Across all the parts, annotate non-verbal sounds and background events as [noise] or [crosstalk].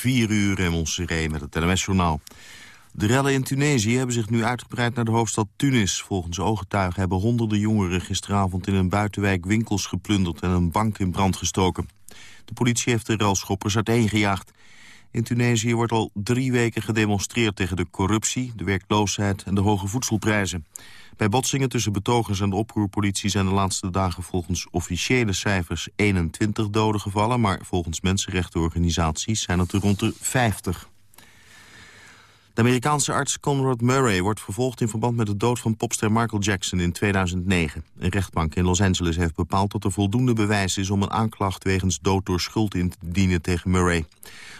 4 uur in Montserrat met het NMS-journaal. De rellen in Tunesië hebben zich nu uitgebreid naar de hoofdstad Tunis. Volgens ooggetuigen hebben honderden jongeren gisteravond in een buitenwijk winkels geplunderd en een bank in brand gestoken. De politie heeft de relschoppers uiteengejaagd. In Tunesië wordt al drie weken gedemonstreerd tegen de corruptie, de werkloosheid en de hoge voedselprijzen. Bij botsingen tussen betogers en de oproerpolitie zijn de laatste dagen volgens officiële cijfers 21 doden gevallen, maar volgens mensenrechtenorganisaties zijn het er rond de 50. De Amerikaanse arts Conrad Murray wordt vervolgd in verband met de dood van popster Michael Jackson in 2009. Een rechtbank in Los Angeles heeft bepaald dat er voldoende bewijs is om een aanklacht wegens dood door schuld in te dienen tegen Murray.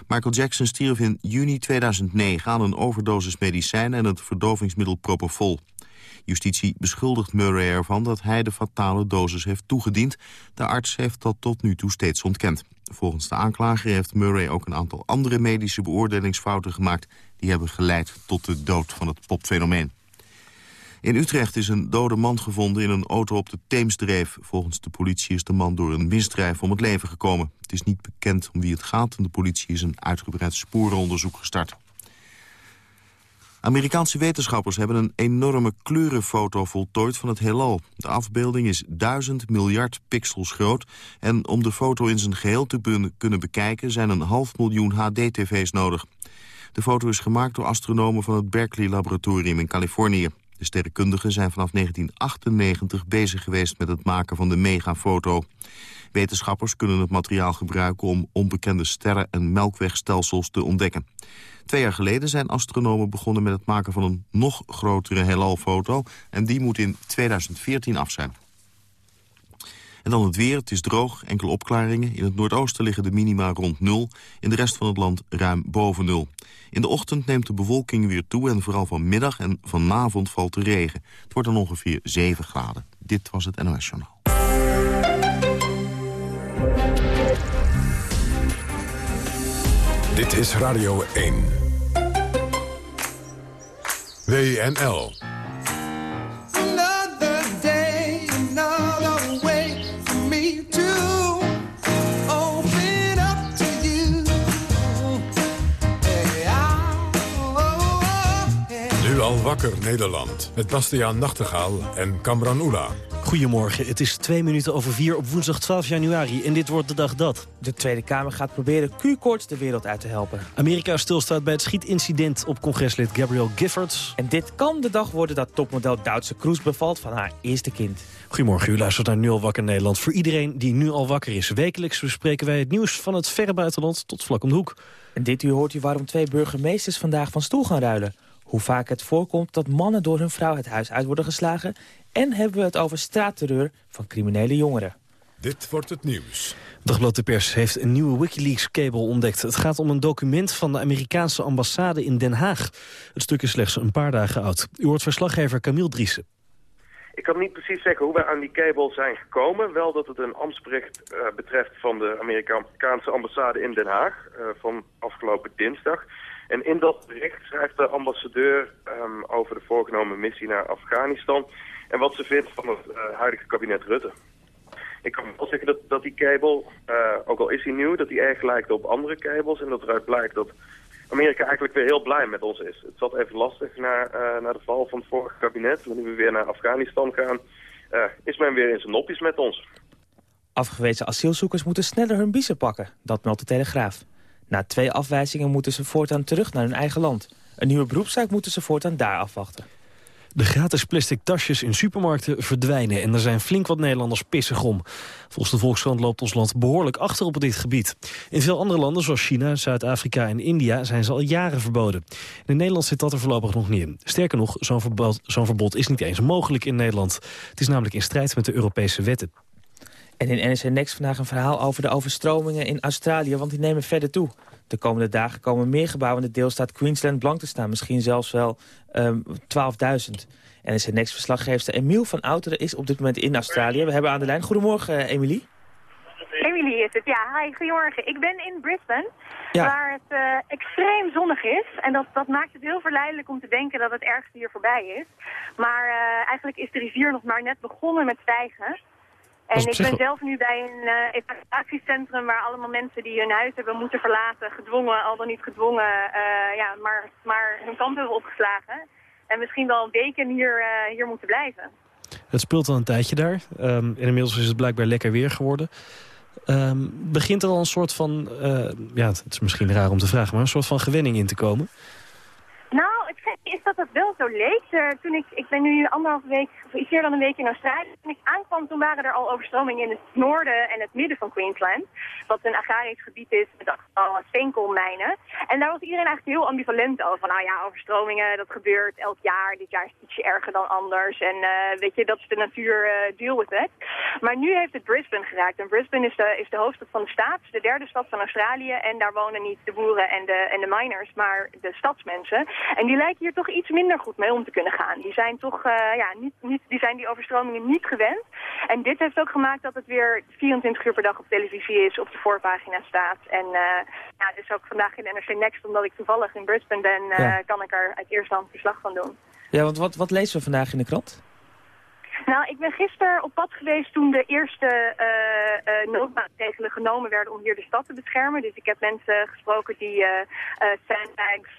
Michael Jackson stierf in juni 2009 aan een overdosis medicijnen en het verdovingsmiddel Propofol. Justitie beschuldigt Murray ervan dat hij de fatale dosis heeft toegediend. De arts heeft dat tot nu toe steeds ontkend. Volgens de aanklager heeft Murray ook een aantal andere medische beoordelingsfouten gemaakt... die hebben geleid tot de dood van het popfenomeen. In Utrecht is een dode man gevonden in een auto op de Theemsdreef. Volgens de politie is de man door een misdrijf om het leven gekomen. Het is niet bekend om wie het gaat en de politie is een uitgebreid sporenonderzoek gestart. Amerikaanse wetenschappers hebben een enorme kleurenfoto voltooid van het heelal. De afbeelding is duizend miljard pixels groot... en om de foto in zijn geheel te kunnen bekijken... zijn een half miljoen HD-tv's nodig. De foto is gemaakt door astronomen van het Berkeley Laboratorium in Californië. De sterrenkundigen zijn vanaf 1998 bezig geweest met het maken van de megafoto. Wetenschappers kunnen het materiaal gebruiken om onbekende sterren- en melkwegstelsels te ontdekken. Twee jaar geleden zijn astronomen begonnen met het maken van een nog grotere heelalfoto. En die moet in 2014 af zijn. En dan het weer. Het is droog, enkele opklaringen. In het noordoosten liggen de minima rond nul. In de rest van het land ruim boven nul. In de ochtend neemt de bewolking weer toe en vooral vanmiddag en vanavond valt de regen. Het wordt dan ongeveer 7 graden. Dit was het NOS Journaal. Dit is Radio 1. WNL. Wakker Nederland. Met Bastiaan Nachtegaal en Kamran Oela. Goedemorgen, het is twee minuten over vier op woensdag 12 januari en dit wordt de dag dat. De Tweede Kamer gaat proberen Q-koorts de wereld uit te helpen. Amerika stilstaat bij het schietincident op congreslid Gabrielle Giffords. En dit kan de dag worden dat topmodel Duitse Kroes bevalt van haar eerste kind. Goedemorgen, u luistert naar Nu al wakker Nederland. Voor iedereen die nu al wakker is. Wekelijks bespreken wij het nieuws van het verre buitenland tot vlak om de hoek. En dit uur hoort u waarom twee burgemeesters vandaag van stoel gaan ruilen. Hoe vaak het voorkomt dat mannen door hun vrouw het huis uit worden geslagen... En hebben we het over straatterreur van criminele jongeren. Dit wordt het nieuws. Dagblad de Pers heeft een nieuwe Wikileaks-kabel ontdekt. Het gaat om een document van de Amerikaanse ambassade in Den Haag. Het stuk is slechts een paar dagen oud. U hoort verslaggever Camille Driessen. Ik kan niet precies zeggen hoe wij aan die kabel zijn gekomen. Wel dat het een ambtsbericht uh, betreft van de Amerikaanse ambassade in Den Haag uh, van afgelopen dinsdag. En in dat bericht schrijft de ambassadeur um, over de voorgenomen missie naar Afghanistan en wat ze vindt van het uh, huidige kabinet Rutte. Ik kan wel zeggen dat, dat die kabel, uh, ook al is hij nieuw, dat hij erg lijkt op andere kabels. En dat eruit blijkt dat Amerika eigenlijk weer heel blij met ons is. Het zat even lastig na, uh, na de val van het vorige kabinet. Nu we weer naar Afghanistan gaan, is men weer in zijn nopjes met ons. Afgewezen asielzoekers moeten sneller hun biezen pakken. Dat meldt de Telegraaf. Na twee afwijzingen moeten ze voortaan terug naar hun eigen land. Een nieuwe beroepszaak moeten ze voortaan daar afwachten. De gratis plastic tasjes in supermarkten verdwijnen... en er zijn flink wat Nederlanders pissig om. Volgens de Volkskrant loopt ons land behoorlijk achter op dit gebied. In veel andere landen, zoals China, Zuid-Afrika en India... zijn ze al jaren verboden. In Nederland zit dat er voorlopig nog niet in. Sterker nog, zo'n verbod, zo'n verbod is niet eens mogelijk in Nederland. Het is namelijk in strijd met de Europese wetten. En in NSC Next vandaag een verhaal over de overstromingen in Australië... want die nemen verder toe. De komende dagen komen meer gebouwen in de deelstaat Queensland blank te staan. Misschien zelfs wel um, 12.000. En is de next verslaggever Emiel van Outeren is op dit moment in Australië. We hebben aan de lijn. Goedemorgen, uh, Emilie. Emilie is het, ja. Hi, goedemorgen. Ik ben in Brisbane, waar het uh, extreem zonnig is. En dat, dat maakt het heel verleidelijk om te denken dat het ergste hier voorbij is. Maar uh, eigenlijk is de rivier nog maar net begonnen met stijgen. En ik ben zelf nu bij een uh, evacuatiecentrum waar allemaal mensen die hun huis hebben moeten verlaten, gedwongen, al dan niet gedwongen, uh, ja, maar, maar hun kant hebben opgeslagen. En misschien wel een weken hier, uh, hier moeten blijven. Het speelt al een tijdje daar. Um, inmiddels is het blijkbaar lekker weer geworden. Um, begint er al een soort van, ja, het is misschien raar om te vragen, maar een soort van gewenning in te komen? Nou, het is dat het wel zo leek. Uh, toen ik, ik ben nu anderhalve week, of iets meer dan een week in Australië. Toen ik aankwam, toen waren er al overstromingen in het noorden en het midden van Queensland. Wat een agrarisch gebied is met al steenkoolmijnen. En daar was iedereen eigenlijk heel ambivalent over. Van, nou ja, overstromingen, dat gebeurt elk jaar. Dit jaar is het ietsje erger dan anders. En uh, weet je, dat is de natuur, uh, deal with it. Maar nu heeft het Brisbane geraakt. En Brisbane is de, is de hoofdstad van de staat, de derde stad van Australië. En daar wonen niet de boeren en de, en de miners, maar de stadsmensen. En die lijken hier toch iets minder goed mee om te kunnen gaan. Die zijn toch, uh, ja, niet, niet, die zijn die overstromingen niet gewend. En dit heeft ook gemaakt dat het weer 24 uur per dag op televisie is, op de voorpagina staat. En uh, ja, dus ook vandaag in NRC Next, omdat ik toevallig in Brisbane ben, uh, kan ik er uit eerste hand verslag van doen. Ja, want wat, wat lezen we vandaag in de krant? Nou, ik ben gisteren op pad geweest toen de eerste uh, uh, noodmaatregelen genomen werden om hier de stad te beschermen. Dus ik heb mensen gesproken die uh, sandbags,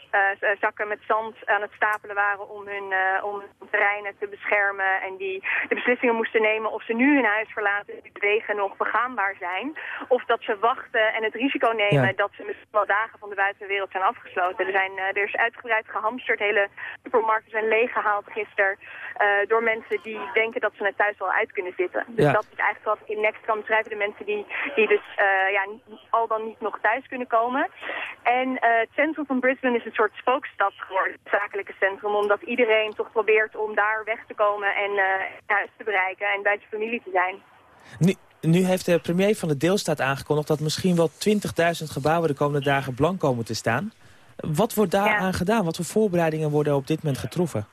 zakken met zand aan het stapelen waren om hun, om hun terreinen te beschermen. En die de beslissingen moesten nemen of ze nu hun huis verlaten, die wegen nog begaanbaar zijn. Of dat ze wachten en het risico nemen dat ze misschien wel dagen van de buitenwereld zijn afgesloten. Er, zijn, er is uitgebreid gehamsterd, hele supermarkten zijn leeggehaald gisteren door mensen die denken dat ze het thuis wel uit kunnen zitten. Dus dat is eigenlijk wat ik in Next kan beschrijven. De mensen die, die dus uh, ja, al dan niet nog thuis kunnen komen. En uh, het centrum van Brisbane is een soort spookstad geworden, het zakelijke centrum. Omdat iedereen toch probeert om daar weg te komen en uh, huis te bereiken en bij zijn familie te zijn. Nu, nu heeft de premier van de deelstaat aangekondigd dat misschien wel 20.000 gebouwen de komende dagen blank komen te staan. Wat wordt daar aan gedaan? Wat voor voorbereidingen worden op dit moment getroffen?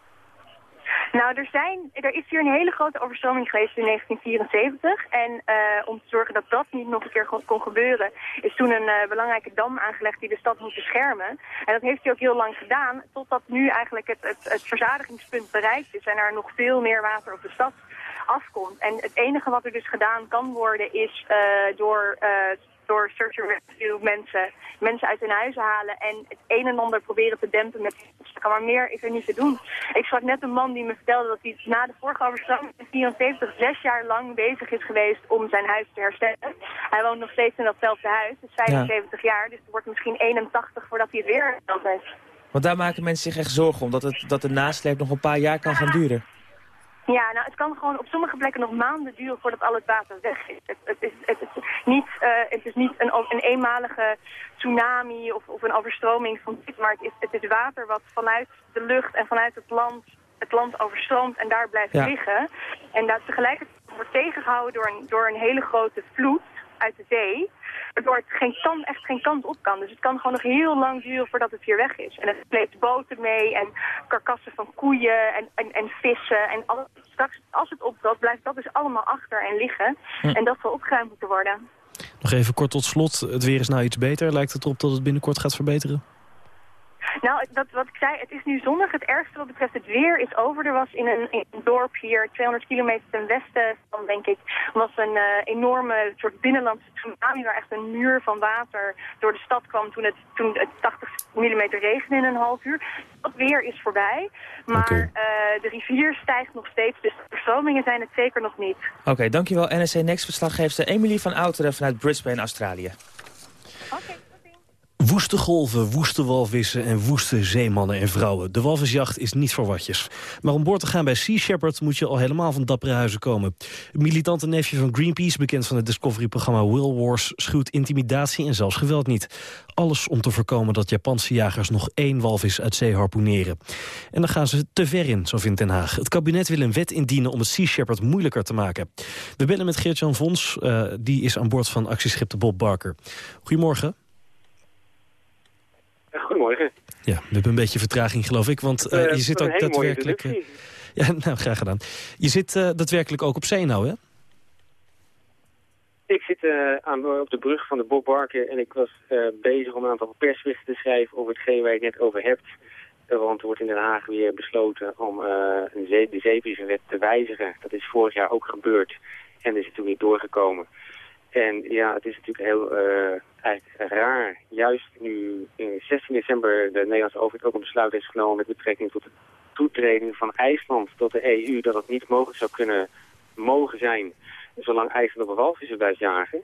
Nou, er, zijn, er is hier een hele grote overstroming geweest in 1974. En uh, om te zorgen dat dat niet nog een keer kon, gebeuren... is toen een uh, belangrijke dam aangelegd die de stad moet beschermen. En dat heeft hij ook heel lang gedaan... totdat nu eigenlijk het, het, het verzadigingspunt bereikt is... en er nog veel meer water op de stad afkomt. En het enige wat er dus gedaan kan worden is uh, door door search and rescue mensen, mensen uit hun huizen halen en het een en ander proberen te dempen met maar meer is er niet te doen. Ik sprak net een man die me vertelde dat hij na de vorige overstroming in 74 zes jaar lang bezig is geweest om zijn huis te herstellen. Hij woont nog steeds in datzelfde huis, is 75 jaar, dus het wordt misschien 81 voordat hij het weer hersteld heeft. Want daar maken mensen zich echt zorgen om, dat, het, dat de nasleep nog een paar jaar kan gaan duren. Ja, nou, het kan gewoon op sommige plekken nog maanden duren voordat al het water weg is. Het, het is, het is niet, uh, het is niet een, een eenmalige tsunami of, of een overstroming van dit, maar het is, het is water wat vanuit de lucht en vanuit het land, het land overstroomt en daar blijft liggen. En dat tegelijkertijd wordt tegengehouden door een, door een hele grote vloed uit de zee. Waardoor het geen kant, echt geen kant op kan. Dus het kan gewoon nog heel lang duren voordat het hier weg is. En het sleept boten mee en karkassen van koeien en, en, en vissen. En alles. straks, als het opdroogt, blijft dat dus allemaal achter en liggen. Hm. En dat zal opgeruimd moeten worden. Nog even kort tot slot. Het weer is nou iets beter. Lijkt het erop dat het binnenkort gaat verbeteren? Nou, dat, wat ik zei, het is nu zondag. Het ergste wat betreft het weer is over. Er was in een, in een dorp hier, 200 kilometer ten westen van, denk ik, was een uh, enorme soort binnenlandse tsunami waar echt een muur van water door de stad kwam toen het, toen het 80 mm regende in een half uur. Dat weer is voorbij, maar okay. uh, de rivier stijgt nog steeds, dus de stromingen zijn het zeker nog niet. Oké, okay, dankjewel NSC Next-verslaggeefster Emily van Outeren vanuit Brisbane, Australië. Oké. Okay. Woeste golven, woeste walvissen en woeste zeemannen en vrouwen. De walvisjacht is niet voor watjes. Maar om boord te gaan bij Sea Shepherd moet je al helemaal van dappere huizen komen. Een militante neefje van Greenpeace, bekend van het Discovery-programma Will Wars... schuwt intimidatie en zelfs geweld niet. Alles om te voorkomen dat Japanse jagers nog één walvis uit zee harpoeneren. En dan gaan ze te ver in, zo vindt Den Haag. Het kabinet wil een wet indienen om het Sea Shepherd moeilijker te maken. We bellen met Geert-Jan Vons, uh, die is aan boord van actieschip de Bob Barker. Goedemorgen. Goedemorgen. Ja, we hebben een beetje vertraging geloof ik, want uh, je zit ook daadwerkelijk... Uh, ja, [laughs] nou, graag gedaan. Je zit uh, daadwerkelijk ook op zee nou, hè? Ik zit aan, op de brug van de Bob Barker en ik was bezig om een aantal persberichten te schrijven over hetgeen waar je het net over hebt. Want er wordt in Den Haag weer besloten om een zee, de zeebrievenwet te wijzigen. Dat is vorig jaar ook gebeurd. En is het toen niet doorgekomen. En ja, het is natuurlijk heel uh, raar. Juist nu in 16 december de Nederlandse overheid ook een besluit heeft genomen met betrekking tot de toetreding van IJsland tot de EU, dat het niet mogelijk zou kunnen mogen zijn zolang IJsland op een walvissen blijft jagen.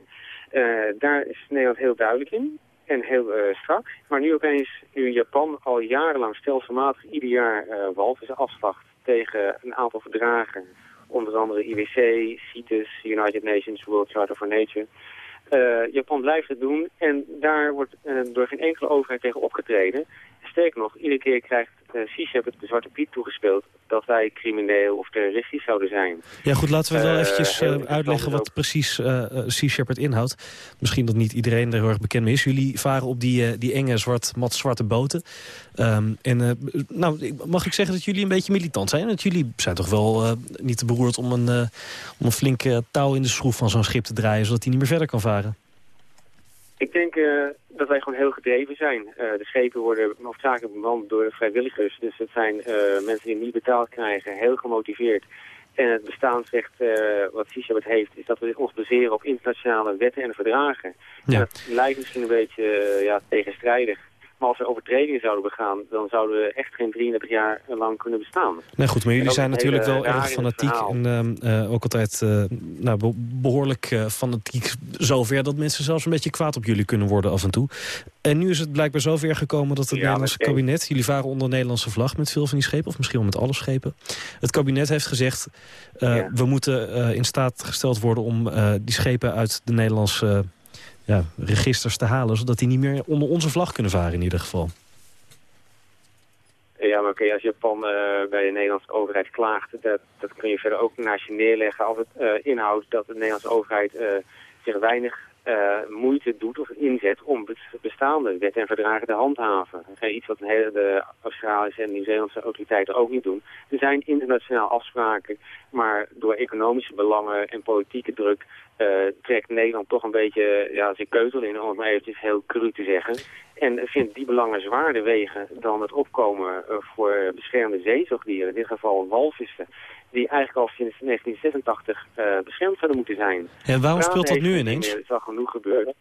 Uh, daar is Nederland heel duidelijk in en heel uh, strak. Maar nu opeens, nu Japan al jarenlang stelselmatig ieder jaar uh, walvissen afslacht tegen een aantal verdragen onder andere IWC, CITES, United Nations World Charter for Nature. Uh, Japan blijft het doen en daar wordt uh, door geen enkele overheid tegen opgetreden. Sterker nog, iedere keer krijgt uh, CISEP het de Zwarte Piet toegespeeld dat wij crimineel of terroristisch zouden zijn. Ja goed, laten we wel eventjes uitleggen wat precies uh, Sea Shepherd inhoudt. Misschien dat niet iedereen er heel erg bekend mee is. Jullie varen op die, die enge zwart, mat zwarte boten. Um, en nou, mag ik zeggen dat jullie een beetje militant zijn? Want jullie zijn toch wel niet te beroerd om een, om een flinke touw in de schroef van zo'n schip te draaien... zodat hij niet meer verder kan varen? Ik denk uh, dat wij gewoon heel gedreven zijn. Uh, de schepen worden hoofdzakelijk bemand door vrijwilligers. Dus het zijn uh, mensen die niet betaald krijgen, heel gemotiveerd. En het bestaansrecht wat CISABET heeft, is dat we ons baseren op internationale wetten en verdragen. Ja. En dat lijkt misschien een beetje ja, tegenstrijdig. Maar als we overtredingen zouden begaan, dan zouden we echt geen 33 jaar lang kunnen bestaan. Nee, goed, maar jullie zijn natuurlijk wel erg fanatiek en uh, ook altijd uh, nou, behoorlijk uh, fanatiek zover dat mensen zelfs een beetje kwaad op jullie kunnen worden af en toe. En nu is het blijkbaar zover gekomen dat het ja, Nederlandse kabinet, jullie varen onder Nederlandse vlag met veel van die schepen, of misschien wel met alle schepen. Het kabinet heeft gezegd, ja. we moeten in staat gesteld worden om die schepen uit de Nederlandse ja, registers te halen... zodat die niet meer onder onze vlag kunnen varen in ieder geval. Ja, maar oké, als Japan uh, bij de Nederlandse overheid klaagt... Dat, dat kun je verder ook naast je neerleggen als het uh, inhoudt dat de Nederlandse overheid uh, zich weinig moeite doet of inzet om bestaande wetten en verdragen te handhaven. Iets wat hele, de Australische en Nieuw-Zeelandse autoriteiten ook niet doen. Er zijn internationaal afspraken, maar door economische belangen en politieke druk uh, trekt Nederland toch een beetje ja, zijn keutel in, om het maar eventjes heel cru te zeggen. En vindt die belangen zwaarder wegen dan het opkomen uh, voor beschermde zeezoogdieren, in dit geval walvissen, die eigenlijk al sinds 1986 uh, beschermd zouden moeten zijn. En waarom speelt dat nu ineens? Het is al genoeg gebeurd.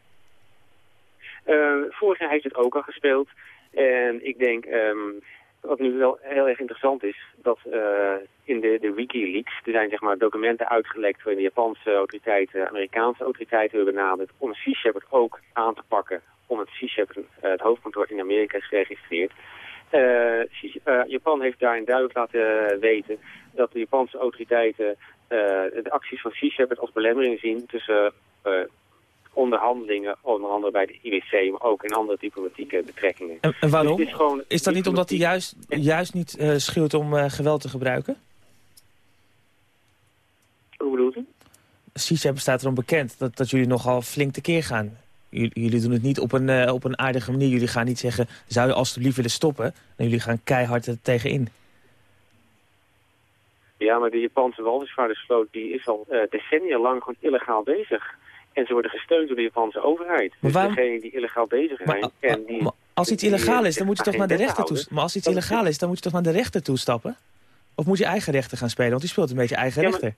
vorig jaar heeft het ook al gespeeld. En ik denk, um, wat nu wel heel erg interessant is, dat uh, in de, de Wikileaks, er zijn zeg maar documenten uitgelekt waarin de Japanse autoriteiten, Amerikaanse autoriteiten hebben benaderd om Sea Shepherd ook aan te pakken, om het Sea Shepherd, uh, het hoofdkantoor in Amerika is geregistreerd. Uh, Japan heeft daarin duidelijk laten weten dat de Japanse autoriteiten de acties van Sea Shepherd als belemmering zien tussen onderhandelingen, onder andere bij de IWC, maar ook in andere diplomatieke betrekkingen. En, en waarom? Dus is, gewoon is, dat niet omdat hij juist, juist niet uh, schuwt om uh, geweld te gebruiken? Hoe bedoelt u? CISA staat erom bekend dat, dat jullie nogal flink tekeer gaan. Jullie, jullie doen het niet op een, uh, op een aardige manier. Jullie gaan niet zeggen, zou je alsjeblieft willen stoppen? En jullie gaan keihard er tegenin. Ja, maar de Japanse walvisvaardersvloot die is al decennia lang gewoon illegaal bezig. En ze worden gesteund door de Japanse overheid. Maar dus degenen die illegaal bezig zijn... Maar, en die, maar als iets illegaal is, dan moet je toch naar de rechter toe... Maar als iets illegaal is, dan moet je toch naar de rechter toe stappen? Of moet je eigen rechter gaan spelen? Want die speelt een beetje eigen ja, rechter.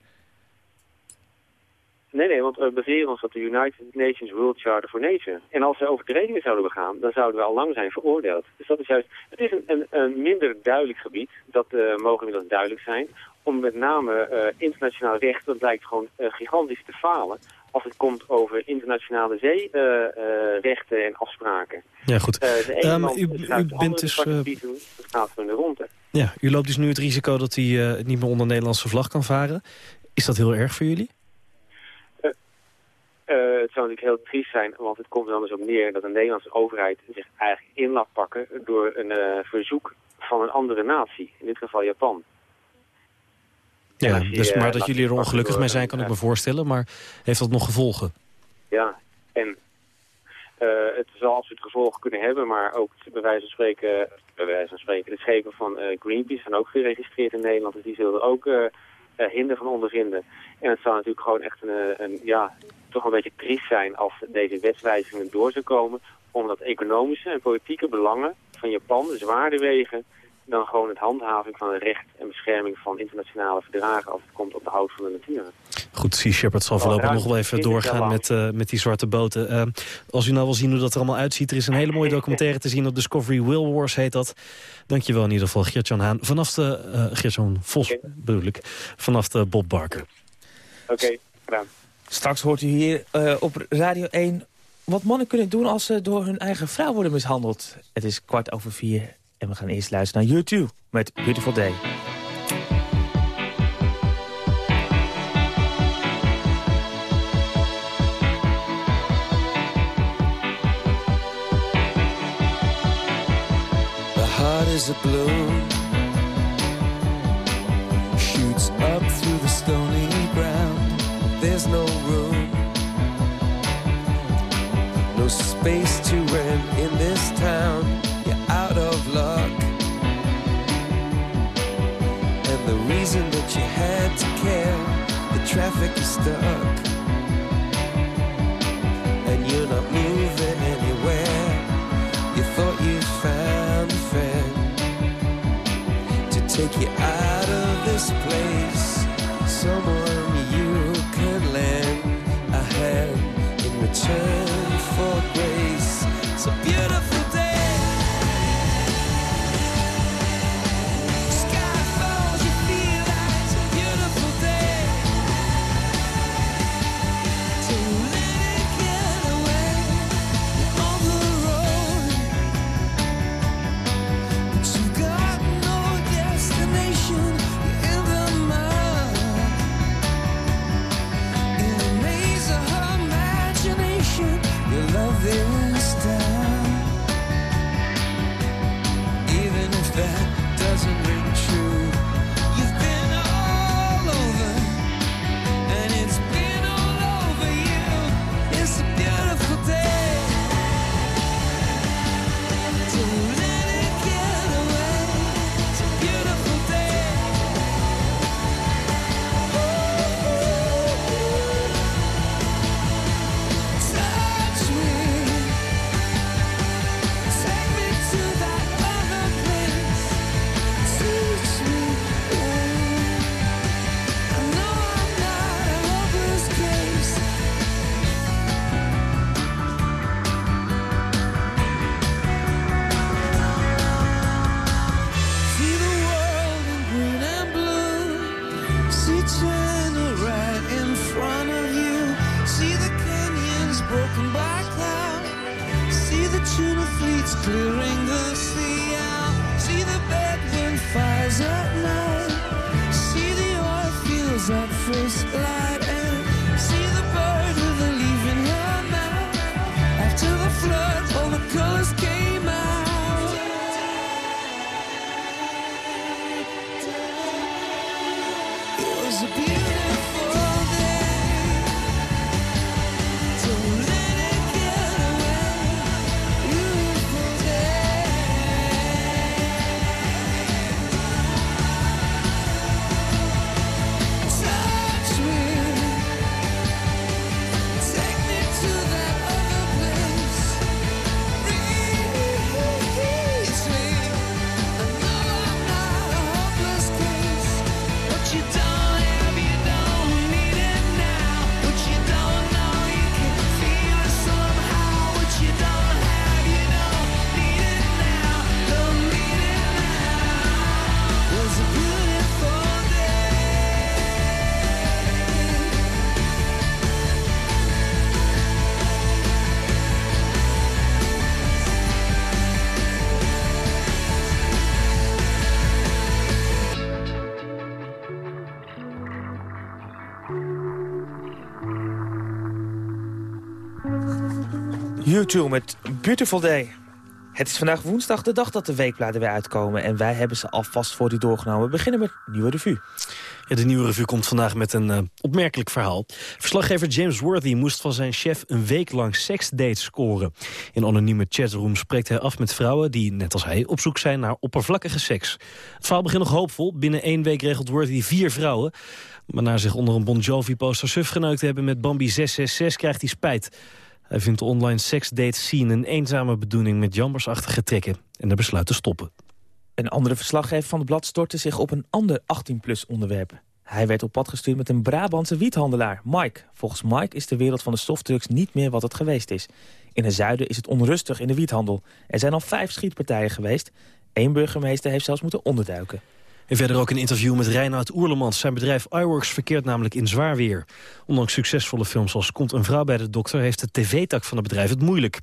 Nee, nee, want we baseren ons op de United Nations World Charter for Nature. En als we overtredingen zouden begaan, dan zouden we al lang zijn veroordeeld. Dus dat is juist, het is een, een, een minder duidelijk gebied, dat uh, mogen inmiddels duidelijk zijn, om met name uh, internationaal recht, dat lijkt gewoon uh, gigantisch te falen als het komt over internationale zeerechten uh, uh, en afspraken. Ja, goed. Uh, um, u, u bent dus... dat gaat van de ronde. Ja, u loopt dus nu het risico dat hij niet meer onder Nederlandse vlag kan varen. Is dat heel erg voor jullie? het zou natuurlijk heel triest zijn, want het komt er dan dus op neer dat de Nederlandse overheid zich eigenlijk in laat pakken door een verzoek van een andere natie, in dit geval Japan. Ja, dus, maar dat jullie er ongelukkig mee zijn, kan ik me voorstellen. Maar heeft dat nog gevolgen? Ja, en uh, het zal absoluut gevolgen kunnen hebben, maar ook bij wijze van spreken, bij wijze van spreken de schepen van uh, Greenpeace zijn ook geregistreerd in Nederland, dus die zullen er ook uh, hinder van ondervinden. En het zou natuurlijk gewoon echt een, een, ja, toch een beetje triest zijn als deze wetswijzigingen door zou komen, omdat economische en politieke belangen van Japan zwaarder wegen dan gewoon het handhaving van het recht en bescherming van internationale verdragen als het komt op de hout van de natuur. Goed, Sea Shepherd zal voorlopig nog wel even doorgaan met, uh, met die zwarte boten. Uh, als u nou wil zien hoe dat er allemaal uitziet... er is een hele mooie documentaire te zien op Discovery Will Wars heet dat. Dankjewel in ieder geval, Geert-Jan Haan. Vanaf de... Uh, Geert-Jan Vos okay. bedoel ik. Vanaf de Bob Barker. Oké, okay, gedaan. Straks hoort u hier op Radio 1 wat mannen kunnen doen als ze door hun eigen vrouw worden mishandeld. Het is kwart over vier en we gaan eerst luisteren naar YouTube met Beautiful Day. Is a balloon Shoots up through the stony ground. There's no room. No space to rent is stuck. And you're not moving anywhere. You thought you found a friend to take you out of this place. Someone you can lend a hand in return YouTube met Beautiful Day. Het is vandaag woensdag, de dag dat de weekbladen weer uitkomen. En wij hebben ze alvast voor u doorgenomen. We beginnen met Nieuwe Revue. Ja, de Nieuwe Revue komt vandaag met een uh, opmerkelijk verhaal. Verslaggever James Worthy moest van zijn chef een week lang seksdates scoren. In anonieme chatrooms spreekt hij af met vrouwen die, net als hij, op zoek zijn naar oppervlakkige seks. Het verhaal begint nog hoopvol. Binnen één week regelt Worthy vier vrouwen. Maar na zich onder een Bon Jovi-poster suf geneukt te hebben met Bambi 666 krijgt hij spijt. Hij vindt de online seksdate scene een eenzame bedoeling met jammersachtige trekken en er besluit te stoppen. Een andere verslaggever van het blad stortte zich op een ander 18-plus onderwerp. Hij werd op pad gestuurd met een Brabantse wiethandelaar, Mike. Volgens Mike is de wereld van de softdrugs niet meer wat het geweest is. In het zuiden is het onrustig in de wiethandel. Er zijn al vijf schietpartijen geweest. Eén burgemeester heeft zelfs moeten onderduiken. En verder ook een interview met Reinoud Oerlemans. Zijn bedrijf iWorks verkeert namelijk in zwaar weer. Ondanks succesvolle films als Komt een vrouw bij de dokter... heeft de tv-tak van het bedrijf het moeilijk.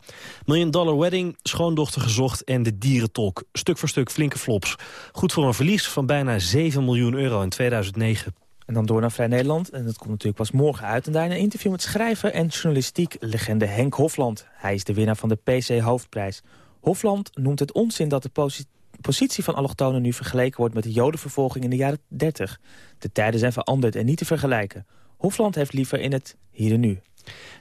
Million Dollar Wedding, Schoondochter gezocht en De Dierentolk. Stuk voor stuk flinke flops. Goed voor een verlies van bijna 7 miljoen euro in 2009. En dan door naar Vrij Nederland. En dat komt natuurlijk pas morgen uit. En daar een interview met schrijver en journalistiek legende Henk Hofland. Hij is de winnaar van de PC Hoofdprijs. Hofland noemt het onzin dat de positie van allochtonen nu vergeleken wordt met de jodenvervolging in de jaren 30. De tijden zijn veranderd en niet te vergelijken. Hofland heeft liever in het hier en nu.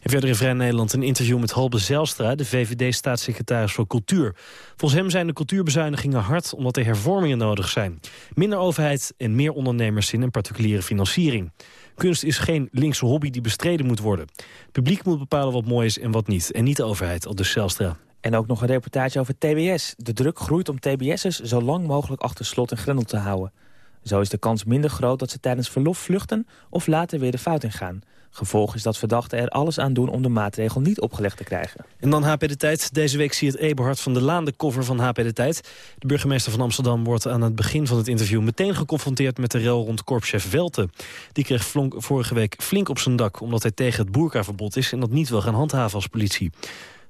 En verder in Vrij Nederland een interview met Halbe Zijlstra... de VVD-staatssecretaris voor Cultuur. Volgens hem zijn de cultuurbezuinigingen hard... omdat er hervormingen nodig zijn. Minder overheid en meer ondernemerszin en particuliere financiering. Kunst is geen linkse hobby die bestreden moet worden. Publiek moet bepalen wat mooi is en wat niet. En niet de overheid, al dus Zijlstra. En ook nog een reportage over TBS. De druk groeit om TBS'ers zo lang mogelijk achter slot en grendel te houden. Zo is de kans minder groot dat ze tijdens verlof vluchten of later weer de fout ingaan. Gevolg is dat verdachten er alles aan doen om de maatregel niet opgelegd te krijgen. En dan HP De Tijd. Deze week zie het Eberhard van der Laan de cover van HP De Tijd. De burgemeester van Amsterdam wordt aan het begin van het interview... meteen geconfronteerd met de rel rond korpschef Welte. Die kreeg vorige week flink op zijn dak... omdat hij tegen het boerkaverbod is... en dat niet wil gaan handhaven als politie.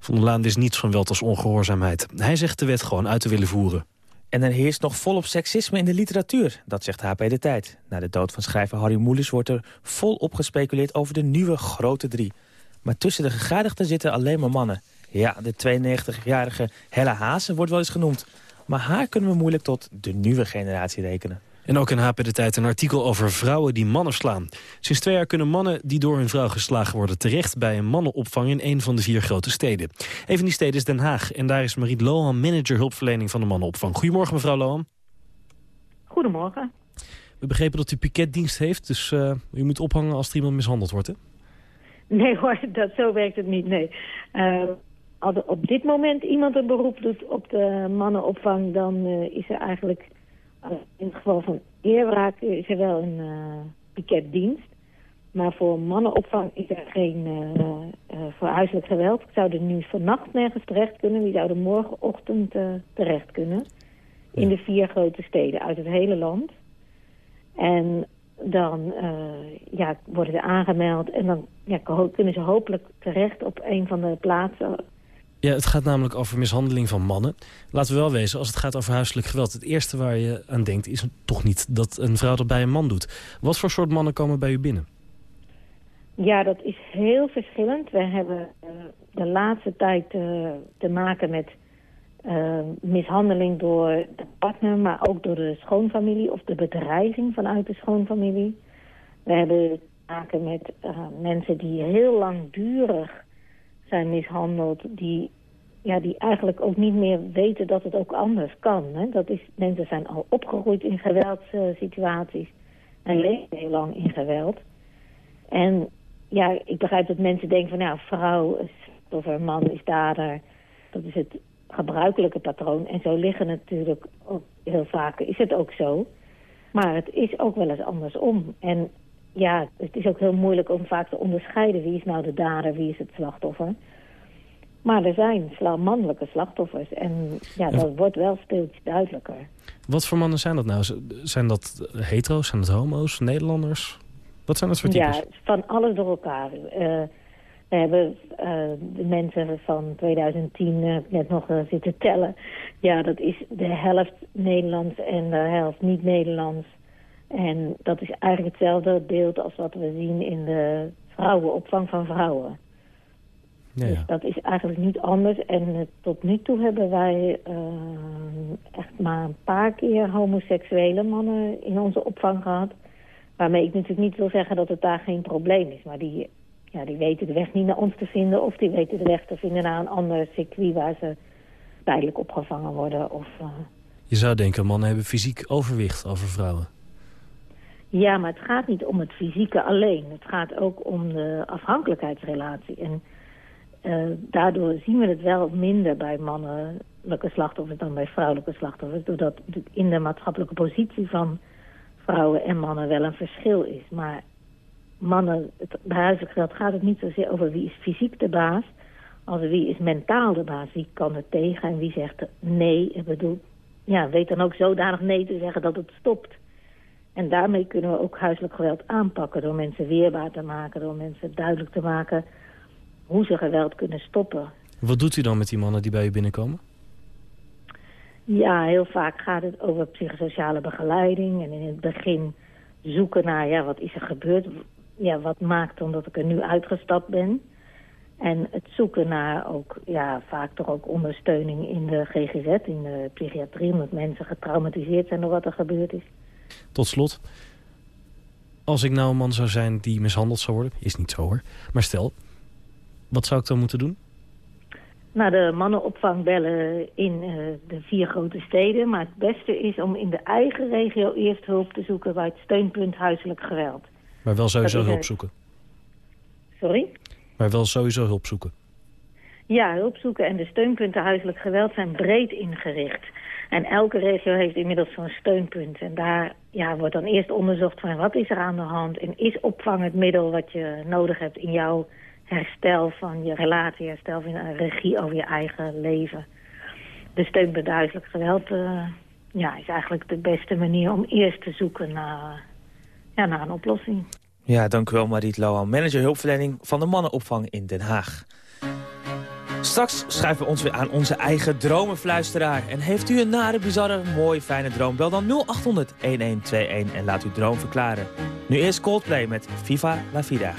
Van der Laan is niets van Welters ongehoorzaamheid. Hij zegt de wet gewoon uit te willen voeren. En er heerst nog volop seksisme in de literatuur. Dat zegt HP De Tijd. Na de dood van schrijver Harry Moelis wordt er volop gespeculeerd over de nieuwe grote drie. Maar tussen de gegadigden zitten alleen maar mannen. Ja, de 92-jarige Hella Haase wordt wel eens genoemd. Maar haar kunnen we moeilijk tot de nieuwe generatie rekenen. En ook in HP De Tijd een artikel over vrouwen die mannen slaan. Sinds twee jaar kunnen mannen die door hun vrouw geslagen worden... terecht bij een mannenopvang in een van de vier grote steden. Een van die steden is Den Haag. En daar is Mariet Lohan, manager hulpverlening van de mannenopvang. Goedemorgen, mevrouw Lohan. Goedemorgen. We begrepen dat u piketdienst heeft, dus uh, u moet ophangen als er iemand mishandeld wordt, hè? Nee hoor, [laughs] dat, zo werkt het niet, nee. Uh, als er op dit moment iemand een beroep doet op de mannenopvang... dan uh, is er eigenlijk in het geval van eerwraak is er wel een uh, piketdienst. Maar voor mannenopvang is er geen uh, uh, voor huiselijk geweld. Zouden nu vannacht nergens terecht kunnen. Die zouden morgenochtend terecht kunnen. In de vier grote steden uit het hele land. En dan ja, worden ze aangemeld. En dan ja, kunnen ze hopelijk terecht op een van de plaatsen ja, het gaat namelijk over mishandeling van mannen. Laten we wel wezen, als het gaat over huiselijk geweld... het eerste waar je aan denkt is toch niet dat een vrouw dat bij een man doet. Wat voor soort mannen komen bij u binnen? Ja, dat is heel verschillend. We hebben uh, de laatste tijd uh, te maken met uh, mishandeling door de partner... maar ook door de schoonfamilie of de bedreiging vanuit de schoonfamilie. We hebben te maken met mensen die heel langdurig zijn mishandeld... die, ja, die eigenlijk ook niet meer weten dat het ook anders kan. Hè? Dat is, mensen zijn al opgegroeid in geweldssituaties en leven heel lang in geweld. En ja, ik begrijp dat mensen denken van... nou, vrouw of een man is dader. Dat is het gebruikelijke patroon. En zo liggen natuurlijk ook heel vaak is het ook zo. Maar het is ook wel eens andersom. En ja, het is ook heel moeilijk om vaak te onderscheiden... wie is nou de dader, wie is het slachtoffer. Maar er zijn mannelijke slachtoffers. En ja, dat wordt wel steeds duidelijker. Wat voor mannen zijn dat nou? Zijn dat hetero's, zijn dat homo's, Nederlanders? Wat zijn dat voor types? Ja, van alles door elkaar. Uh, we hebben uh, de mensen van 2010 uh, net nog zitten tellen. Ja, dat is de helft Nederlands en de helft niet-Nederlands. En dat is eigenlijk hetzelfde beeld als wat we zien in de vrouwenopvang van vrouwen. Ja, Dus dat is eigenlijk niet anders. En uh, tot nu toe hebben wij uh, echt maar een paar keer homoseksuele mannen in onze opvang gehad. Waarmee ik natuurlijk niet wil zeggen dat het daar geen probleem is. Maar die, ja, die weten de weg niet naar ons te vinden. Of die weten de weg te vinden naar een ander circuit waar ze tijdelijk opgevangen worden. Of, uh... Je zou denken, mannen hebben fysiek overwicht over vrouwen. Ja, maar het gaat niet om het fysieke alleen. Het gaat ook om de afhankelijkheidsrelatie. En uh, daardoor zien we het wel minder bij mannelijke slachtoffers dan bij vrouwelijke slachtoffers. Doordat in de maatschappelijke positie van vrouwen en mannen wel een verschil is. Maar mannen, het, bij huiselijk geweld gaat het niet zozeer over wie is fysiek de baas... als wie is mentaal de baas. Wie kan het tegen en wie zegt nee. Ik bedoel, ja, weet dan ook zodanig nee te zeggen dat het stopt. En daarmee kunnen we ook huiselijk geweld aanpakken... door mensen weerbaar te maken, door mensen duidelijk te maken... hoe ze geweld kunnen stoppen. Wat doet u dan met die mannen die bij u binnenkomen? Ja, heel vaak gaat het over psychosociale begeleiding. En in het begin zoeken naar, ja, wat is er gebeurd? Ja, wat maakt omdat ik er nu uitgestapt ben? En het zoeken naar ook, ja, vaak toch ook ondersteuning in de GGZ, in de psychiatrie... omdat mensen getraumatiseerd zijn door wat er gebeurd is. Tot slot, als ik nou een man zou zijn die mishandeld zou worden... is niet zo hoor, maar stel, wat zou ik dan moeten doen? naar de mannenopvang bellen in uh, de vier grote steden. Maar het beste is om in de eigen regio eerst hulp te zoeken bij het steunpunt huiselijk geweld. Maar wel sowieso hulp zoeken? Sorry? Maar wel sowieso hulp zoeken? Ja, hulp zoeken en de steunpunten huiselijk geweld zijn breed ingericht. En elke regio heeft inmiddels zo'n steunpunt. En daar ja, wordt dan eerst onderzocht van wat is er aan de hand... en is opvang het middel wat je nodig hebt in jouw herstel van je relatie, herstel van je regie over je eigen leven. De steun bij huiselijk geweld uh, ja, is eigenlijk de beste manier om eerst te zoeken naar, ja, naar een oplossing. Ja, dank u wel Mariet Lohan, manager hulpverlening van de mannenopvang in Den Haag. Straks schuiven we ons weer aan onze eigen dromenfluisteraar. En heeft u een nare, bizarre, mooie, fijne droom? Bel dan 0800 1121 en laat uw droom verklaren. Nu eerst Coldplay met Viva la Vida.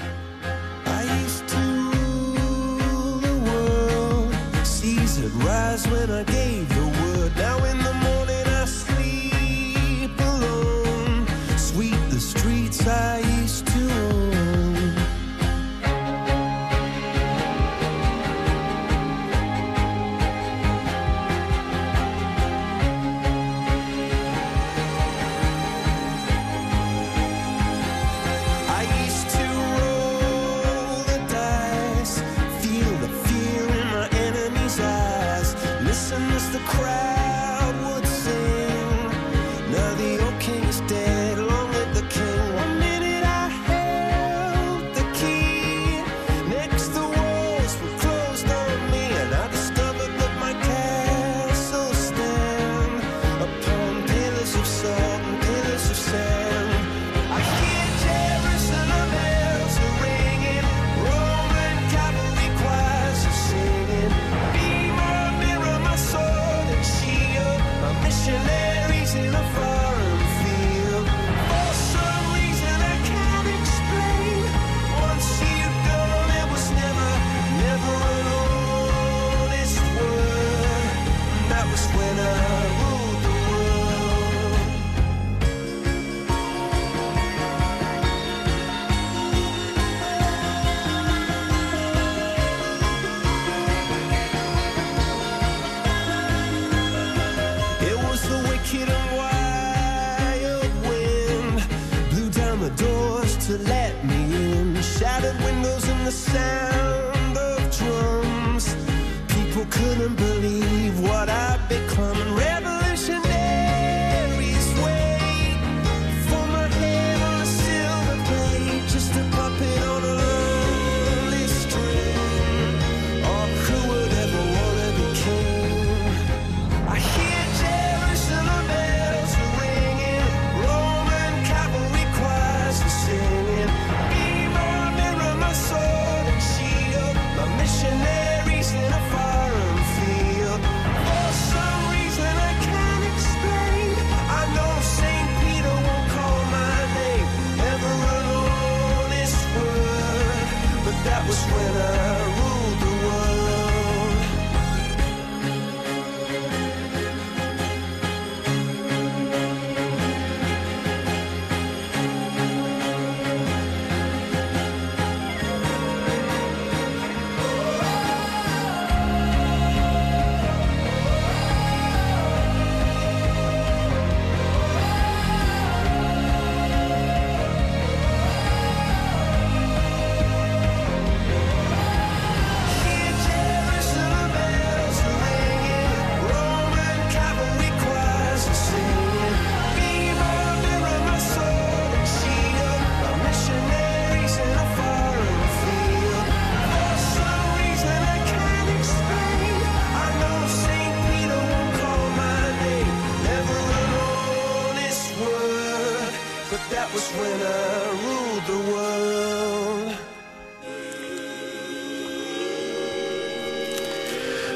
That was when I ruled the world.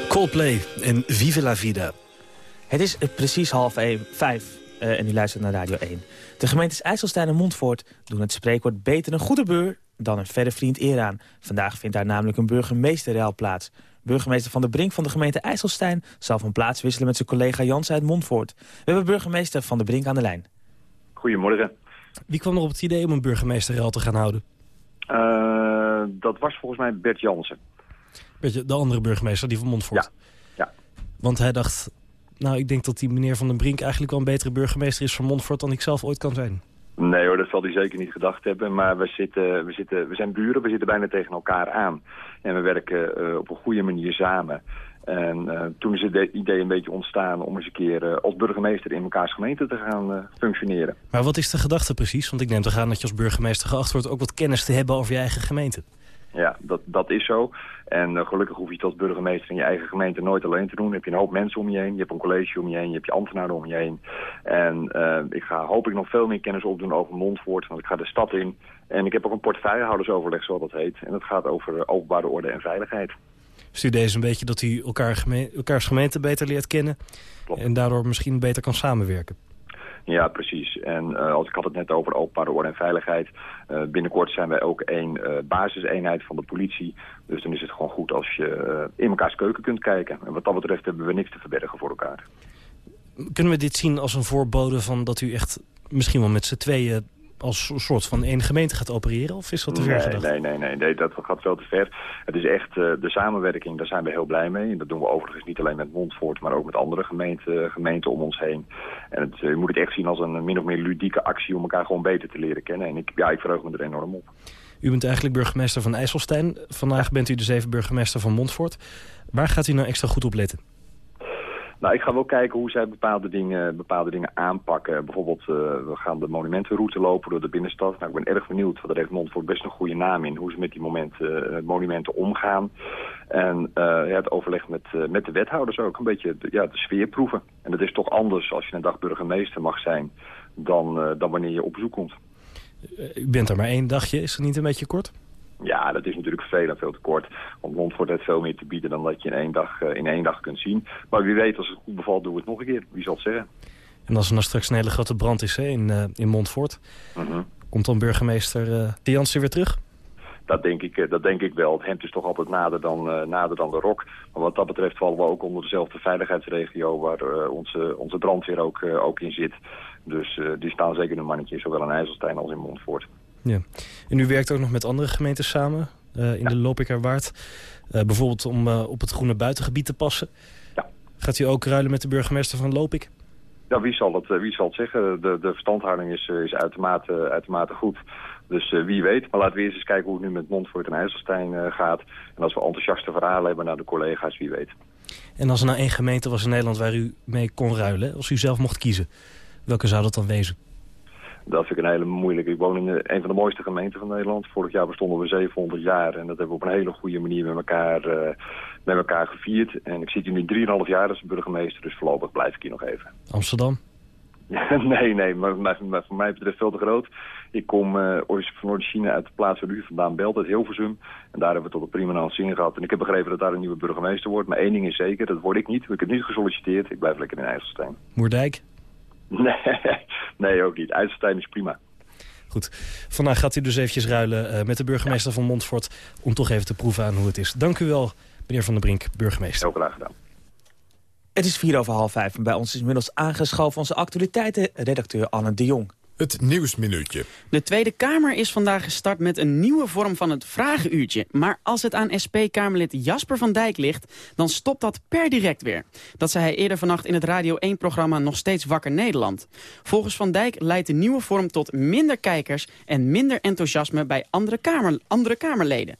Coldplay en Vive la Vida. Het is precies half e- vijf uh, en u luistert naar Radio 1. De gemeentes IJsselstein en Montfort doen het spreekwoord beter een goede beur dan een verre vriend eer aan. Vandaag vindt daar namelijk een burgemeesterruil plaats. Burgemeester Van der Brink van de gemeente IJsselstein... zal van plaats wisselen met zijn collega Jans uit Montfort. We hebben burgemeester Van der Brink aan de lijn. Goedemorgen. Wie kwam er op het idee om een burgemeesterruil te gaan houden? Uh, dat was volgens mij Bert Jansen. De andere burgemeester, die van Montfort? Ja. ja. Want hij dacht, nou, ik denk dat die meneer Van den Brink eigenlijk wel een betere burgemeester is van Montfort dan ik zelf ooit kan zijn. Nee hoor, dat zal hij zeker niet gedacht hebben. Maar we, zitten, we, zitten, we zijn buren, we zitten bijna tegen elkaar aan. En we werken uh, op een goede manier samen. En uh, toen is het idee een beetje ontstaan om eens een keer uh, als burgemeester in elkaars gemeente te gaan functioneren. Maar wat is de gedachte precies? Want ik neem te gaan dat je als burgemeester geacht wordt ook wat kennis te hebben over je eigen gemeente. Ja, dat, dat is zo. En gelukkig hoef je het als burgemeester in je eigen gemeente nooit alleen te doen. Dan heb je een hoop mensen om je heen, je hebt een college om je heen, je hebt je ambtenaren om je heen. En ik ga hoop ik nog veel meer kennis opdoen over Montvoort, want ik ga de stad in. En ik heb ook een portefeuillehoudersoverleg, zoals dat heet. En dat gaat over openbare orde en veiligheid. Dus u deze een beetje dat u elkaar geme elkaars gemeente beter leert kennen... Klopt. en daardoor misschien beter kan samenwerken. Ja, precies. En uh, als ik had het net over openbare orde en veiligheid. Uh, binnenkort zijn wij ook één uh, basiseenheid van de politie. Dus dan is het gewoon goed als je in mekaars keuken kunt kijken. En wat dat betreft hebben we niks te verbergen voor elkaar. Kunnen we dit zien als een voorbode van dat u echt misschien wel met z'n tweeën als soort van één gemeente gaat opereren? Of is dat te ver nee, gedacht? Nee, nee, nee, nee, dat gaat veel te ver. Het is echt uh, de samenwerking, daar zijn we heel blij mee. En dat doen we overigens niet alleen met Montfort, maar ook met andere gemeenten, gemeenten om ons heen. En het, uh, je moet het echt zien als een min of meer ludieke actie om elkaar gewoon beter te leren kennen. En ik, ja, ik verheug me er enorm op. U bent eigenlijk burgemeester van IJsselstein. Vandaag bent u dus even burgemeester van Montfort. Waar gaat u nou extra goed op letten? Nou, ik ga wel kijken hoe zij bepaalde dingen, bepaalde dingen aanpakken. Bijvoorbeeld, uh, we gaan de monumentenroute lopen door de binnenstad. Nou, ik ben erg benieuwd, want daar heeft Montfort best een goede naam in. Hoe ze met die momenten, uh, monumenten omgaan. En uh, ja, het overleg met, met de wethouders ook. Een beetje ja, de sfeer proeven. En dat is toch anders als je een dag burgemeester mag zijn... dan, dan wanneer je op bezoek komt. U bent er maar één dagje. Is dat niet een beetje kort? Ja, dat is natuurlijk veel en veel te kort. Want Montfort heeft veel meer te bieden dan dat je in één dag, uh, in één dag kunt zien. Maar wie weet, als het goed bevalt, doen we het nog een keer. Wie zal het zeggen? En als er nou straks een hele grote brand is hè, in, uh, in Montfort... Mm -hmm. komt dan burgemeester uh, de Jansen weer terug? Dat denk, ik, dat denk ik wel. Het hemd is toch altijd nader dan, nader dan de rok. Maar wat dat betreft vallen we ook onder dezelfde veiligheidsregio... waar onze, onze brandweer ook, ook in zit. Dus die staan zeker een mannetje, zowel in IJsselstein als in Montfort. Ja. En u werkt ook nog met andere gemeentes samen uh, in ja. de Lopikerwaard. Uh, bijvoorbeeld om uh, op het groene buitengebied te passen. Ja. Gaat u ook ruilen met de burgemeester van Lopik? Ja, wie zal het, wie zal het zeggen? De, de verstandhouding is, is uitermate, uitermate goed. Dus wie weet. Maar laten we eerst eens kijken hoe het nu met Montfort en IJsselstein gaat. En als we enthousiaste verhalen hebben naar de collega's, wie weet. En als er nou één gemeente was in Nederland waar u mee kon ruilen... als u zelf mocht kiezen, welke zou dat dan wezen? Dat vind ik een hele moeilijke. Ik woon in een van de mooiste gemeenten van Nederland. Vorig jaar bestonden we 700 jaar. En dat hebben we op een hele goede manier met elkaar, uh, met elkaar gevierd. En ik zit hier nu 3,5 jaar als burgemeester. Dus voorlopig blijf ik hier nog even. Amsterdam? [laughs] nee, nee. Maar, maar, maar voor mij betreft veel te groot. Ik kom uh, van Noord-China uit de plaats waar u vandaan belt, uit Hilversum. En daar hebben we tot een prima naam zin gehad. En ik heb begrepen dat daar een nieuwe burgemeester wordt. Maar één ding is zeker, dat word ik niet. Ik heb niet gesolliciteerd. Ik blijf lekker in IJsselstein. Moerdijk? [laughs] Nee, nee, ook niet. IJsselstein is prima. Goed. Vandaag gaat u dus eventjes ruilen uh, met de burgemeester ja. van Montfort... om toch even te proeven aan hoe het is. Dank u wel, meneer Van der Brink, burgemeester. Heel graag gedaan. Het is vier over half vijf en bij ons is inmiddels aangeschoven... onze actualiteiten-redacteur Anne de Jong. Het Nieuwsminuutje. De Tweede Kamer is vandaag gestart met een nieuwe vorm van het vragenuurtje. Maar als het aan SP-Kamerlid Jasper van Dijk ligt, dan stopt dat per direct weer. Dat zei hij eerder vannacht in het Radio 1-programma Nog Steeds Wakker Nederland. Volgens Van Dijk leidt de nieuwe vorm tot minder kijkers en minder enthousiasme bij andere, kamer, andere Kamerleden.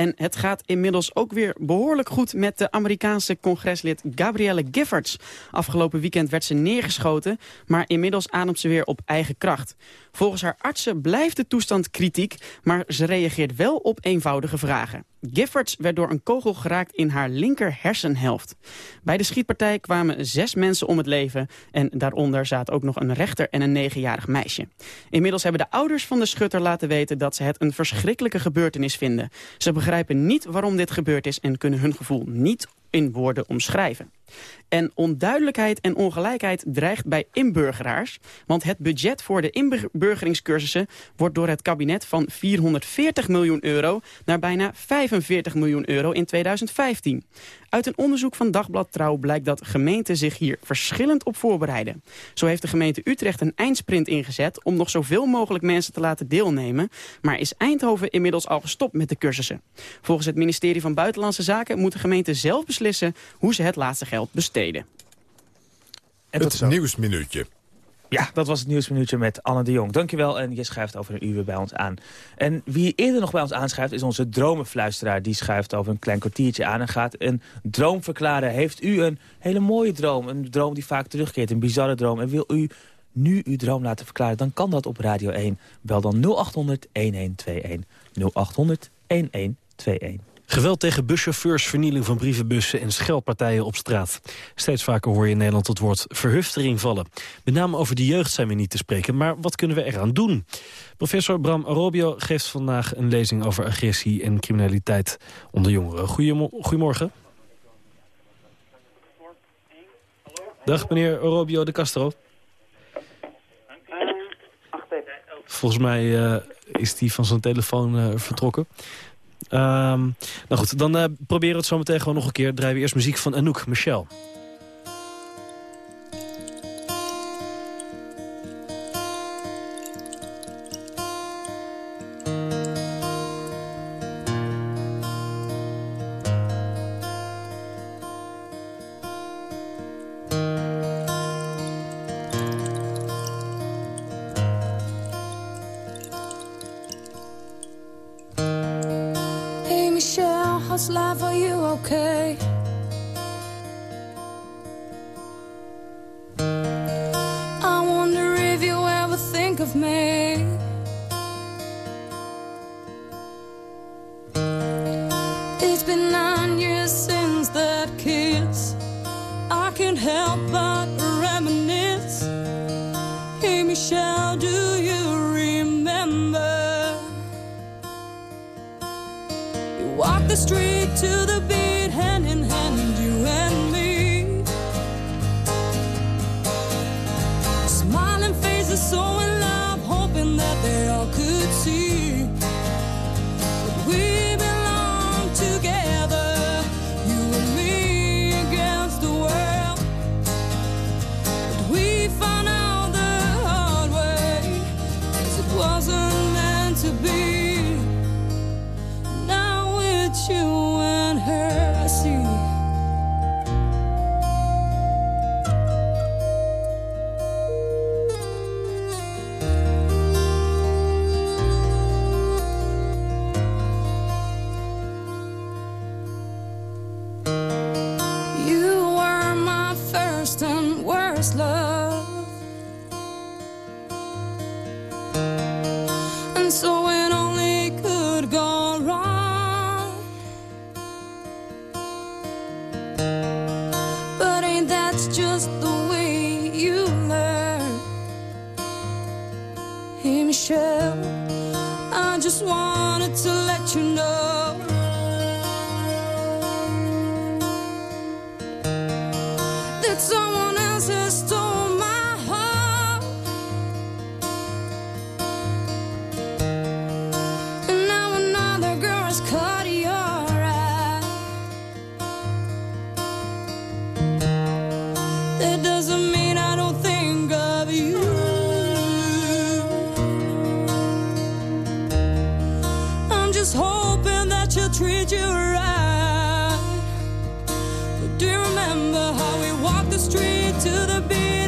En het gaat inmiddels ook weer behoorlijk goed met de Amerikaanse congreslid Gabrielle Giffords. Afgelopen weekend werd ze neergeschoten, maar inmiddels ademt ze weer op eigen kracht. Volgens haar artsen blijft de toestand kritiek, maar ze reageert wel op eenvoudige vragen. Giffords werd door een kogel geraakt in haar linker hersenhelft. Bij de schietpartij kwamen zes mensen om het leven... en daaronder zaten ook nog een rechter en een negenjarig meisje. Inmiddels hebben de ouders van de schutter laten weten... dat ze het een verschrikkelijke gebeurtenis vinden. Ze begrijpen niet waarom dit gebeurd is... en kunnen hun gevoel niet in woorden omschrijven. En onduidelijkheid en ongelijkheid dreigt bij inburgeraars. Want het budget voor de inburgeringscursussen wordt door het kabinet van 440 miljoen euro naar bijna 45 miljoen euro in 2015. Uit een onderzoek van Dagblad Trouw blijkt dat gemeenten zich hier verschillend op voorbereiden. Zo heeft de gemeente Utrecht een eindsprint ingezet om nog zoveel mogelijk mensen te laten deelnemen. Maar is Eindhoven inmiddels al gestopt met de cursussen. Volgens het ministerie van Buitenlandse Zaken moet de gemeente zelf beslissen hoe ze het laatste geld besteden. En het nieuwsminuutje. Ja, dat was het nieuwsminuutje met Anne de Jong. Dankjewel en je schrijft over een uur weer bij ons aan. En wie eerder nog bij ons aanschrijft is onze dromenfluisteraar. Die schuift over een klein kwartiertje aan en gaat een droom verklaren. Heeft u een hele mooie droom, een droom die vaak terugkeert, een bizarre droom... en wil u nu uw droom laten verklaren, dan kan dat op Radio 1. Bel dan 0800 1121. 0800 1121. Geweld tegen buschauffeurs, vernieling van brievenbussen en scheldpartijen op straat. Steeds vaker hoor je in Nederland het woord verhuftering vallen. Met name over de jeugd zijn we niet te spreken, maar wat kunnen we eraan doen? Professor Bram Arobio geeft vandaag een lezing over agressie en criminaliteit onder jongeren. Goedemorgen. Dag meneer Arobio de Castro. Volgens mij uh, is die van zijn telefoon uh, vertrokken. Um, nou goed, dan uh, proberen we het zo meteen gewoon nog een keer. Draaien we eerst muziek van Anouk, Michel. child, do you remember? You walk the street to the just hoping that she'll treat you right. But do you remember how we walked the street to the beat?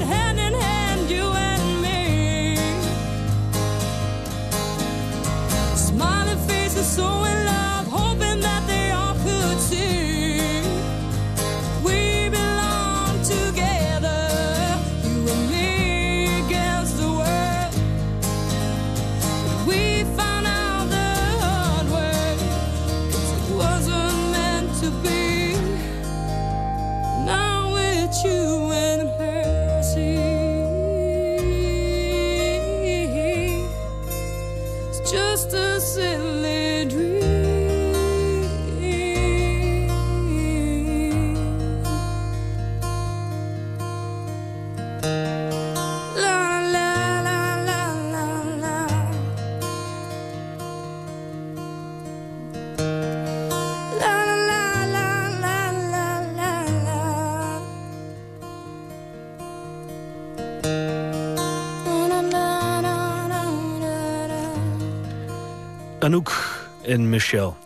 Anouk en Michel.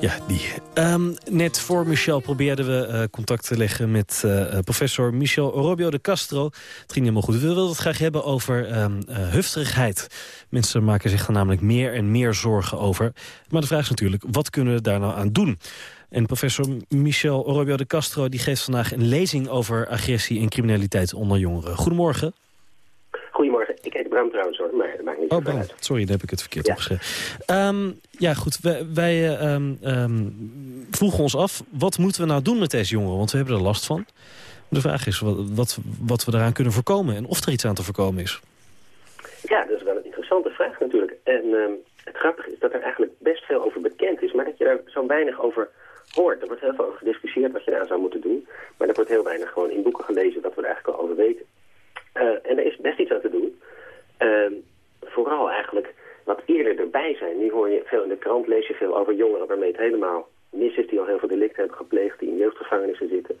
Ja, die. Ehm, net voor Michel probeerden we uh, contact te leggen met uh, professor Michel Robio de Castro. Het ging helemaal goed. We wilden het graag hebben over um. Mensen maken zich er namelijk meer en meer zorgen over. Maar de vraag is natuurlijk, wat kunnen we daar nou aan doen? En professor Michel Robio de Castro die geeft vandaag een lezing over agressie en criminaliteit onder jongeren. Goedemorgen. Goedemorgen. Ik heet Bram trouwens hoor, maar dat maakt niet oh, Bram. Uit. Sorry, dan heb ik het verkeerd ja. opgeschreven. Um, ja, goed. Wij, wij um, um, vroegen ons af, wat moeten we nou doen met deze jongeren? Want we hebben er last van. De vraag is wat, wat, wat we eraan kunnen voorkomen en of er iets aan te voorkomen is. Ja, dat is wel een interessante vraag natuurlijk. En het grappige is dat er eigenlijk best veel over bekend is, maar dat je daar zo weinig over hoort. Er wordt heel veel over gediscussieerd wat je daar zou moeten doen. Maar er wordt heel weinig gewoon in boeken gelezen dat we er eigenlijk al over weten. Uh, en er is best iets aan te doen. Uh, vooral eigenlijk wat eerder erbij zijn. Nu hoor je veel in de krant, lees je veel over jongeren waarmee het helemaal mis is. Die al heel veel delicten hebben gepleegd, die in jeugdgevangenissen zitten.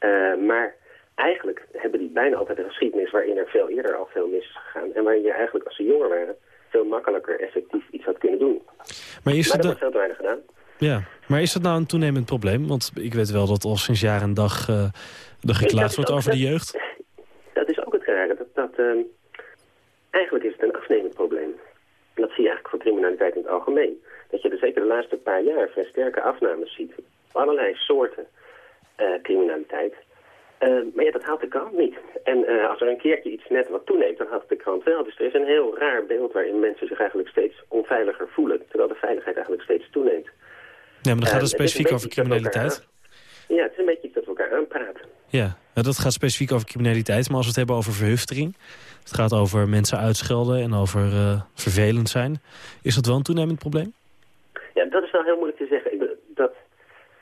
Uh, maar eigenlijk hebben die bijna altijd een geschiedenis waarin er veel eerder al veel mis is gegaan. En waarin je eigenlijk als ze jonger waren veel makkelijker effectief iets had kunnen doen. Maar, is maar dat wordt veel te weinig gedaan. Ja, maar is dat nou een toenemend probleem? Want ik weet wel dat al sinds jaar en dag uh, er geklaagd wordt over de jeugd. [laughs] Dat is. Dat, uh, eigenlijk is het een afnemend probleem. En dat zie je eigenlijk voor criminaliteit in het algemeen. Dat je er zeker de laatste paar jaar vrij sterke afnames ziet. Allerlei soorten uh, criminaliteit. maar ja, dat haalt de krant niet. En als er een keertje iets net wat toeneemt, dan haalt de krant wel. Dus er is een heel raar beeld waarin mensen zich eigenlijk steeds onveiliger voelen. Terwijl de veiligheid eigenlijk steeds toeneemt. Ja, maar dan gaat het specifiek over criminaliteit. Ja, het is een beetje iets dat we elkaar aanpraten. Ja, dat gaat specifiek over criminaliteit. Maar als we het hebben over verhuftering... het gaat over mensen uitschelden en over uh, vervelend zijn... is dat wel een toenemend probleem? Ja, dat is wel heel moeilijk te zeggen. Dat,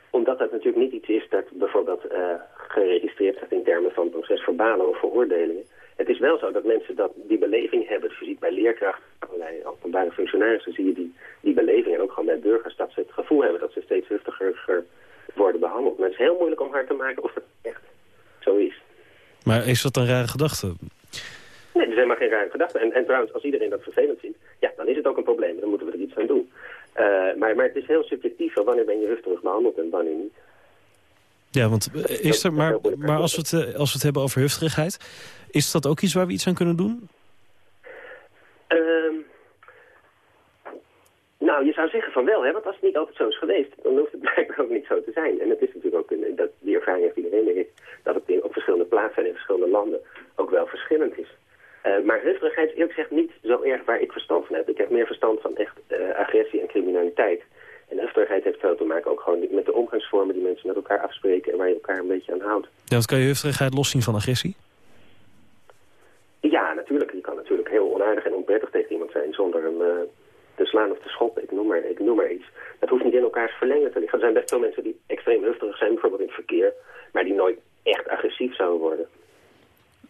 omdat dat natuurlijk niet iets is dat bijvoorbeeld uh, geregistreerd staat... in termen van procesverbalen of veroordelingen. Het is wel zo dat mensen dat, die beleving hebben. Dus je ziet bij leerkrachten, allerlei openbare functionarissen... zie je die, die beleving en ook gewoon bij burgers... dat ze het gevoel hebben dat ze steeds heftiger worden behandeld. Maar het is heel moeilijk om hard te maken of het echt zo is. Maar is dat een rare gedachte? Nee, dat is helemaal geen rare gedachte. En, en trouwens, als iedereen dat vervelend vindt, ja, dan is het ook een probleem. Dan moeten we er iets aan doen. Uh, maar, maar het is heel subjectief wanneer ben je heftig behandeld en wanneer niet. Ja, want is er, maar, maar als, we het, als we het hebben over hufterigheid, is dat ook iets waar we iets aan kunnen doen? Um, nou, je zou zeggen van wel, hè, want als het niet altijd zo is geweest, dan hoeft het [laughs] blijkbaar ook niet zo te zijn. En het is natuurlijk ook, een, dat, die ervaring heeft iedereen, ik, dat het op verschillende plaatsen en in verschillende landen ook wel verschillend is. Uh, maar hufterigheid is eerlijk gezegd niet zo erg waar ik verstand van heb. Ik heb meer verstand van echt uh, agressie en criminaliteit. En hufterigheid heeft veel te maken ook gewoon met de omgangsvormen die mensen met elkaar afspreken en waar je elkaar een beetje aan houdt. Ja, kan je hufterigheid loszien van agressie? Ja, natuurlijk. Je kan natuurlijk heel onaardig en onprettig tegen iemand zijn zonder hem uh, te slaan of te schoppen. Ik noem, maar, ik noem maar iets. Dat hoeft niet in elkaars verlengen te liggen. Er zijn best veel mensen die extreem hufterig zijn, bijvoorbeeld in het verkeer, maar die nooit echt agressief zouden worden.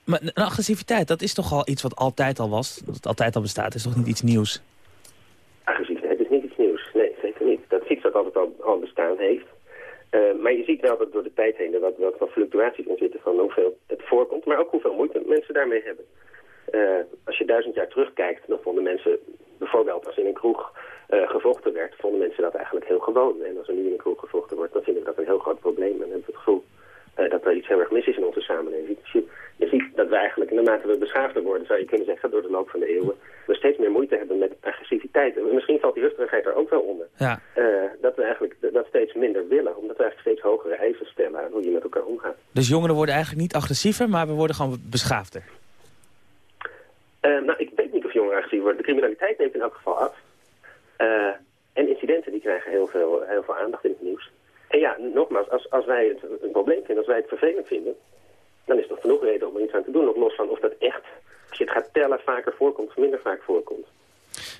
Maar een agressiviteit, dat is toch al iets wat altijd al was? Dat altijd al bestaat, is toch niet iets nieuws? Agressiviteit is niet iets nieuws. Nee, zeker niet. Dat is iets dat altijd al, al bestaan heeft. Uh, maar je ziet wel dat door de tijd heen er wat, wat, wat fluctuaties in zitten van hoeveel het voorkomt, maar ook hoeveel moeite mensen daarmee hebben. Uh, als je duizend jaar terugkijkt, dan vonden mensen bijvoorbeeld als in een kroeg uh, gevochten werd, vonden mensen dat eigenlijk heel gewoon. En als er nu in een kroeg gevochten wordt, dan vinden we dat een heel groot probleem. En hebben we het gevoel uh, dat er iets heel erg mis is in onze samenleving. Dus je, je ziet dat we eigenlijk, naarmate we beschaafder worden, zou je kunnen zeggen, door de loop van de eeuwen, we steeds meer moeite hebben met agressiviteit. En misschien valt die hufterigheid er ook wel onder. Ja. Uh, dat we eigenlijk dat steeds minder willen, omdat we eigenlijk steeds hogere eisen stellen aan hoe je met elkaar omgaat. Dus jongeren worden eigenlijk niet agressiever, maar we worden gewoon beschaafder? Uh, nou, jongeren agressief worden. De criminaliteit neemt in elk geval af. Uh, en incidenten die krijgen heel veel, heel veel aandacht in het nieuws. En ja, nogmaals, als, als wij het een probleem vinden, als wij het vervelend vinden... dan is er genoeg reden om er iets aan te doen. Nog los van of dat echt, als je het gaat tellen, vaker voorkomt of minder vaak voorkomt.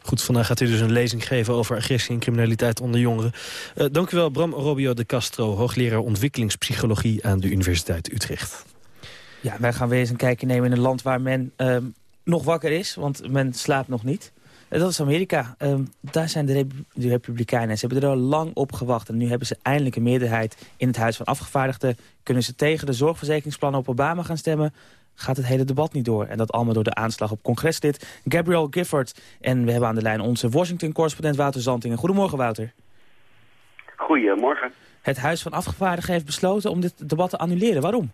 Goed, vandaag gaat u dus een lezing geven over agressie en criminaliteit onder jongeren. Uh, dank u wel, Bram Robio de Castro, hoogleraar ontwikkelingspsychologie aan de Universiteit Utrecht. Ja, wij gaan weer eens een kijkje nemen in een land waar men ehm, nog wakker is. Want men slaapt nog niet. En dat is Amerika. Ehm, daar zijn de, Rep de, Republikeinen. Ze hebben er al lang op gewacht. En nu hebben ze eindelijk een meerderheid in het Huis van Afgevaardigden. Kunnen ze tegen de zorgverzekeringsplannen op Obama gaan stemmen gaat het hele debat niet door. En dat allemaal door de aanslag op congreslid Gabriel Gifford. En we hebben aan de lijn onze Washington-correspondent Wouter Zantingen. Goedemorgen, Wouter. Goedemorgen. Het Huis van Afgevaardigden heeft besloten om dit debat te annuleren. Waarom?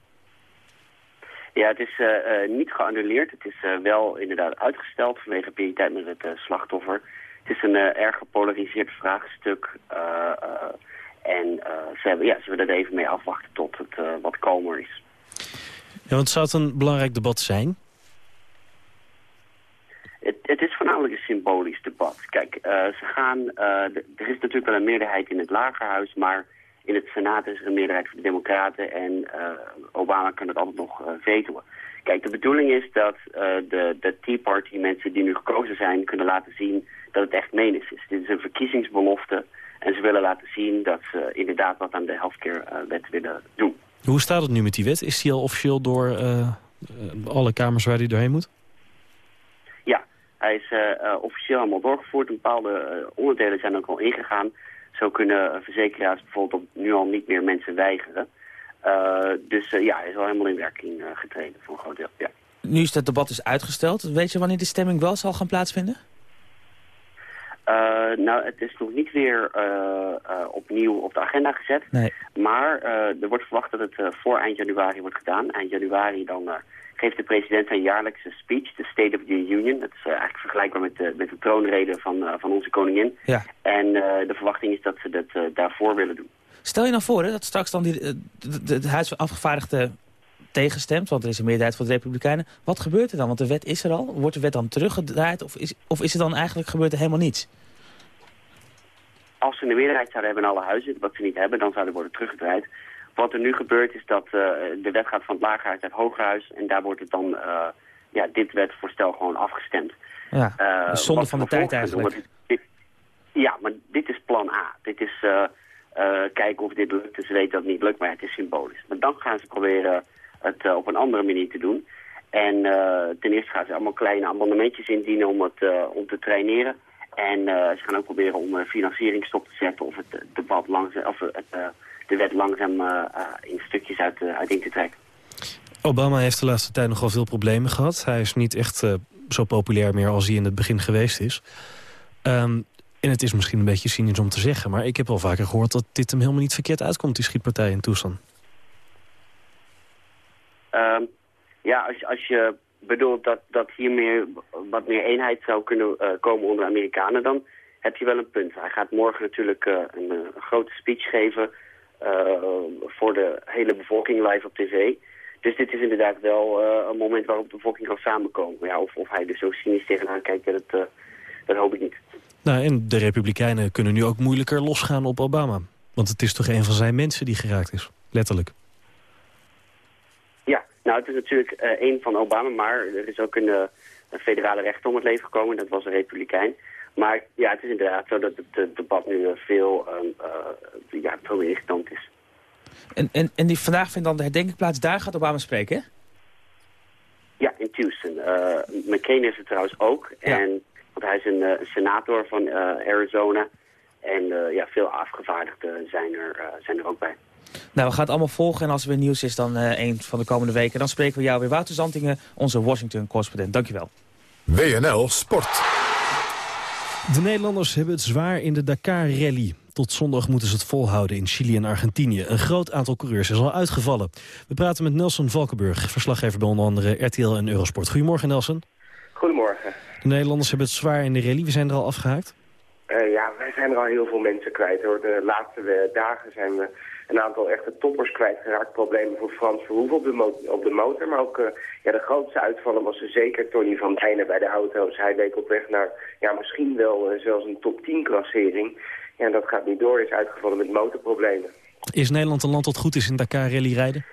Ja, het is uh, uh, niet geannuleerd. Het is uh, wel inderdaad uitgesteld vanwege prioriteit met het slachtoffer. Het is een erg gepolariseerd vraagstuk. en ze, hebben, ja, ze willen er even mee afwachten tot het wat kalmer is. Ja, want zou het een belangrijk debat zijn? Het, het is voornamelijk een symbolisch debat. Kijk, ze gaan, er is natuurlijk wel een meerderheid in het lagerhuis, maar in het Senaat is er een meerderheid voor de Democraten en uh, Obama kan het altijd nog uh, vetoen. Kijk, de bedoeling is dat uh, de, de Tea Party mensen die nu gekozen zijn kunnen laten zien dat het echt menens is. Dit is een verkiezingsbelofte en ze willen laten zien dat ze inderdaad wat aan de healthcare-wet willen doen. Hoe staat het nu met die wet? Is die al officieel door alle kamers waar die doorheen moet? Ja, hij is officieel allemaal doorgevoerd. Bepaalde onderdelen zijn ook al ingegaan. Zo kunnen verzekeraars bijvoorbeeld nu al niet meer mensen weigeren. Uh, dus uh, ja, is al helemaal in werking uh, getreden voor een groot deel. Ja. Nu is het debat dus uitgesteld. Weet je wanneer de stemming wel zal gaan plaatsvinden? Nou, het is nog niet weer opnieuw op de agenda gezet. Nee. Maar er wordt verwacht dat het voor eind januari wordt gedaan. Eind januari dan geeft de president zijn jaarlijkse speech, de State of the Union. Dat is eigenlijk vergelijkbaar met de, met de troonrede van, van onze koningin. Ja. En de verwachting is dat ze dat daarvoor willen doen. Stel je nou voor hè, dat straks dan die, het Huis van Afgevaardigden tegenstemt, want er is een meerderheid van de Republikeinen. Wat gebeurt er dan? Want de wet is er al. Wordt de wet dan teruggedraaid of is, of is er dan eigenlijk gebeurt er helemaal niets? Als ze een meerderheid zouden hebben in alle huizen, wat ze niet hebben, dan zou er worden teruggedraaid. Wat er nu gebeurt is dat uh, de wet gaat van het lagerhuis naar het hogerhuis. En daar wordt het dan, uh, ja, dit wetvoorstel gewoon afgestemd. Ja, uh, zonde van de tijd eigenlijk. Dit, ja, maar dit is plan A. Dit is kijken of dit lukt. Dus ze weten dat het niet lukt, maar het is symbolisch. Maar dan gaan ze proberen het op een andere manier te doen. En ten eerste gaan ze allemaal kleine amendementjes indienen om het om te traineren. En ze gaan ook proberen om financiering stop te zetten of het debat langzaam, of de wet langzaam in stukjes uit, uiteen te trekken. Obama heeft de laatste tijd nogal veel problemen gehad. Hij is niet echt zo populair meer als hij in het begin geweest is. Um, en het is misschien een beetje cynisch om te zeggen... maar ik heb al vaker gehoord dat dit hem helemaal niet verkeerd uitkomt... die schietpartij in Tucson. Um, ja, als, als je bedoelt dat, dat hier meer, wat meer eenheid zou kunnen komen onder de Amerikanen... dan heb je wel een punt. Hij gaat morgen natuurlijk een, een grote speech geven voor de hele bevolking live op tv. Dus dit is inderdaad wel een moment waarop de bevolking kan samenkomen. Ja, of, of hij er zo cynisch tegenaan kijkt, dat, dat hoop ik niet. Nou, en de Republikeinen kunnen nu ook moeilijker losgaan op Obama. Want het is toch een van zijn mensen die geraakt is, letterlijk. Nou het is natuurlijk uh, een van Obama, maar er is ook een, een federale rechter om het leven gekomen. Dat was een republikein. Maar ja, het is inderdaad zo dat het debat nu veel, um, uh, ja, veel meer irritant is. En, en, en die, vandaag vindt dan de herdenking plaats, daar gaat Obama spreken, hè? Ja, in Tucson. Uh, McCain is er trouwens ook. Ja. En, want hij is een, uh, senator van Arizona. En ja, veel afgevaardigden zijn er, zijn er ook bij. Nou, we gaan het allemaal volgen. En als er weer nieuws is, dan een van de komende weken... dan spreken we jou weer. Wouter Zantingen, onze Washington-correspondent. Dankjewel. WNL Sport. De Nederlanders hebben het zwaar in de Dakar-rally. Tot zondag moeten ze het volhouden in Chili en Argentinië. Een groot aantal coureurs is al uitgevallen. We praten met Nelson Valkenburg, verslaggever bij onder andere RTL en Eurosport. Goedemorgen Nelson. Goedemorgen. De Nederlanders hebben het zwaar in de rally. We zijn er al afgehaakt? Uh, ja, wij zijn er al heel veel mensen kwijt. Hoor. De laatste dagen zijn we een aantal echte toppers kwijtgeraakt. Problemen voor Frans Verhoeven op de, motor, op de motor. Maar ook uh, ja, de grootste uitvallen was er zeker Tony van Dijnen bij de auto's. Hij leek op weg naar ja, misschien wel uh, zelfs een top 10 klassering. Ja, en dat gaat niet door. Is uitgevallen met motorproblemen. Is Nederland een land dat goed is in Dakar rally rijden?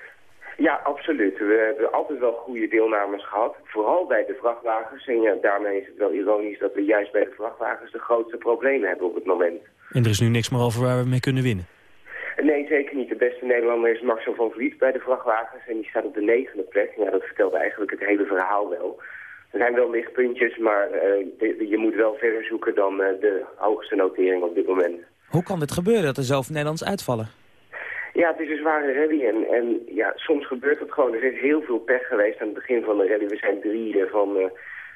Ja, absoluut. We hebben altijd wel goede deelnames gehad. Vooral bij de vrachtwagens. En ja, daarmee is het wel ironisch dat we juist bij de vrachtwagens de grootste problemen hebben op het moment. En er is nu niks meer over waar we mee kunnen winnen? Nee, zeker niet. De beste Nederlander is Marcel van Vliet bij de vrachtwagens. En die staat op de negende plek. Ja, dat vertelt eigenlijk het hele verhaal wel. Er zijn wel lichtpuntjes, maar uh, je moet wel verder zoeken dan uh, de hoogste notering op dit moment. Hoe kan dit gebeuren, dat er zoveel Nederlands uitvallen? Ja, het is een zware rally en, en ja, soms gebeurt het gewoon. Er is heel veel pech geweest aan het begin van de rally. We zijn drie van, uh,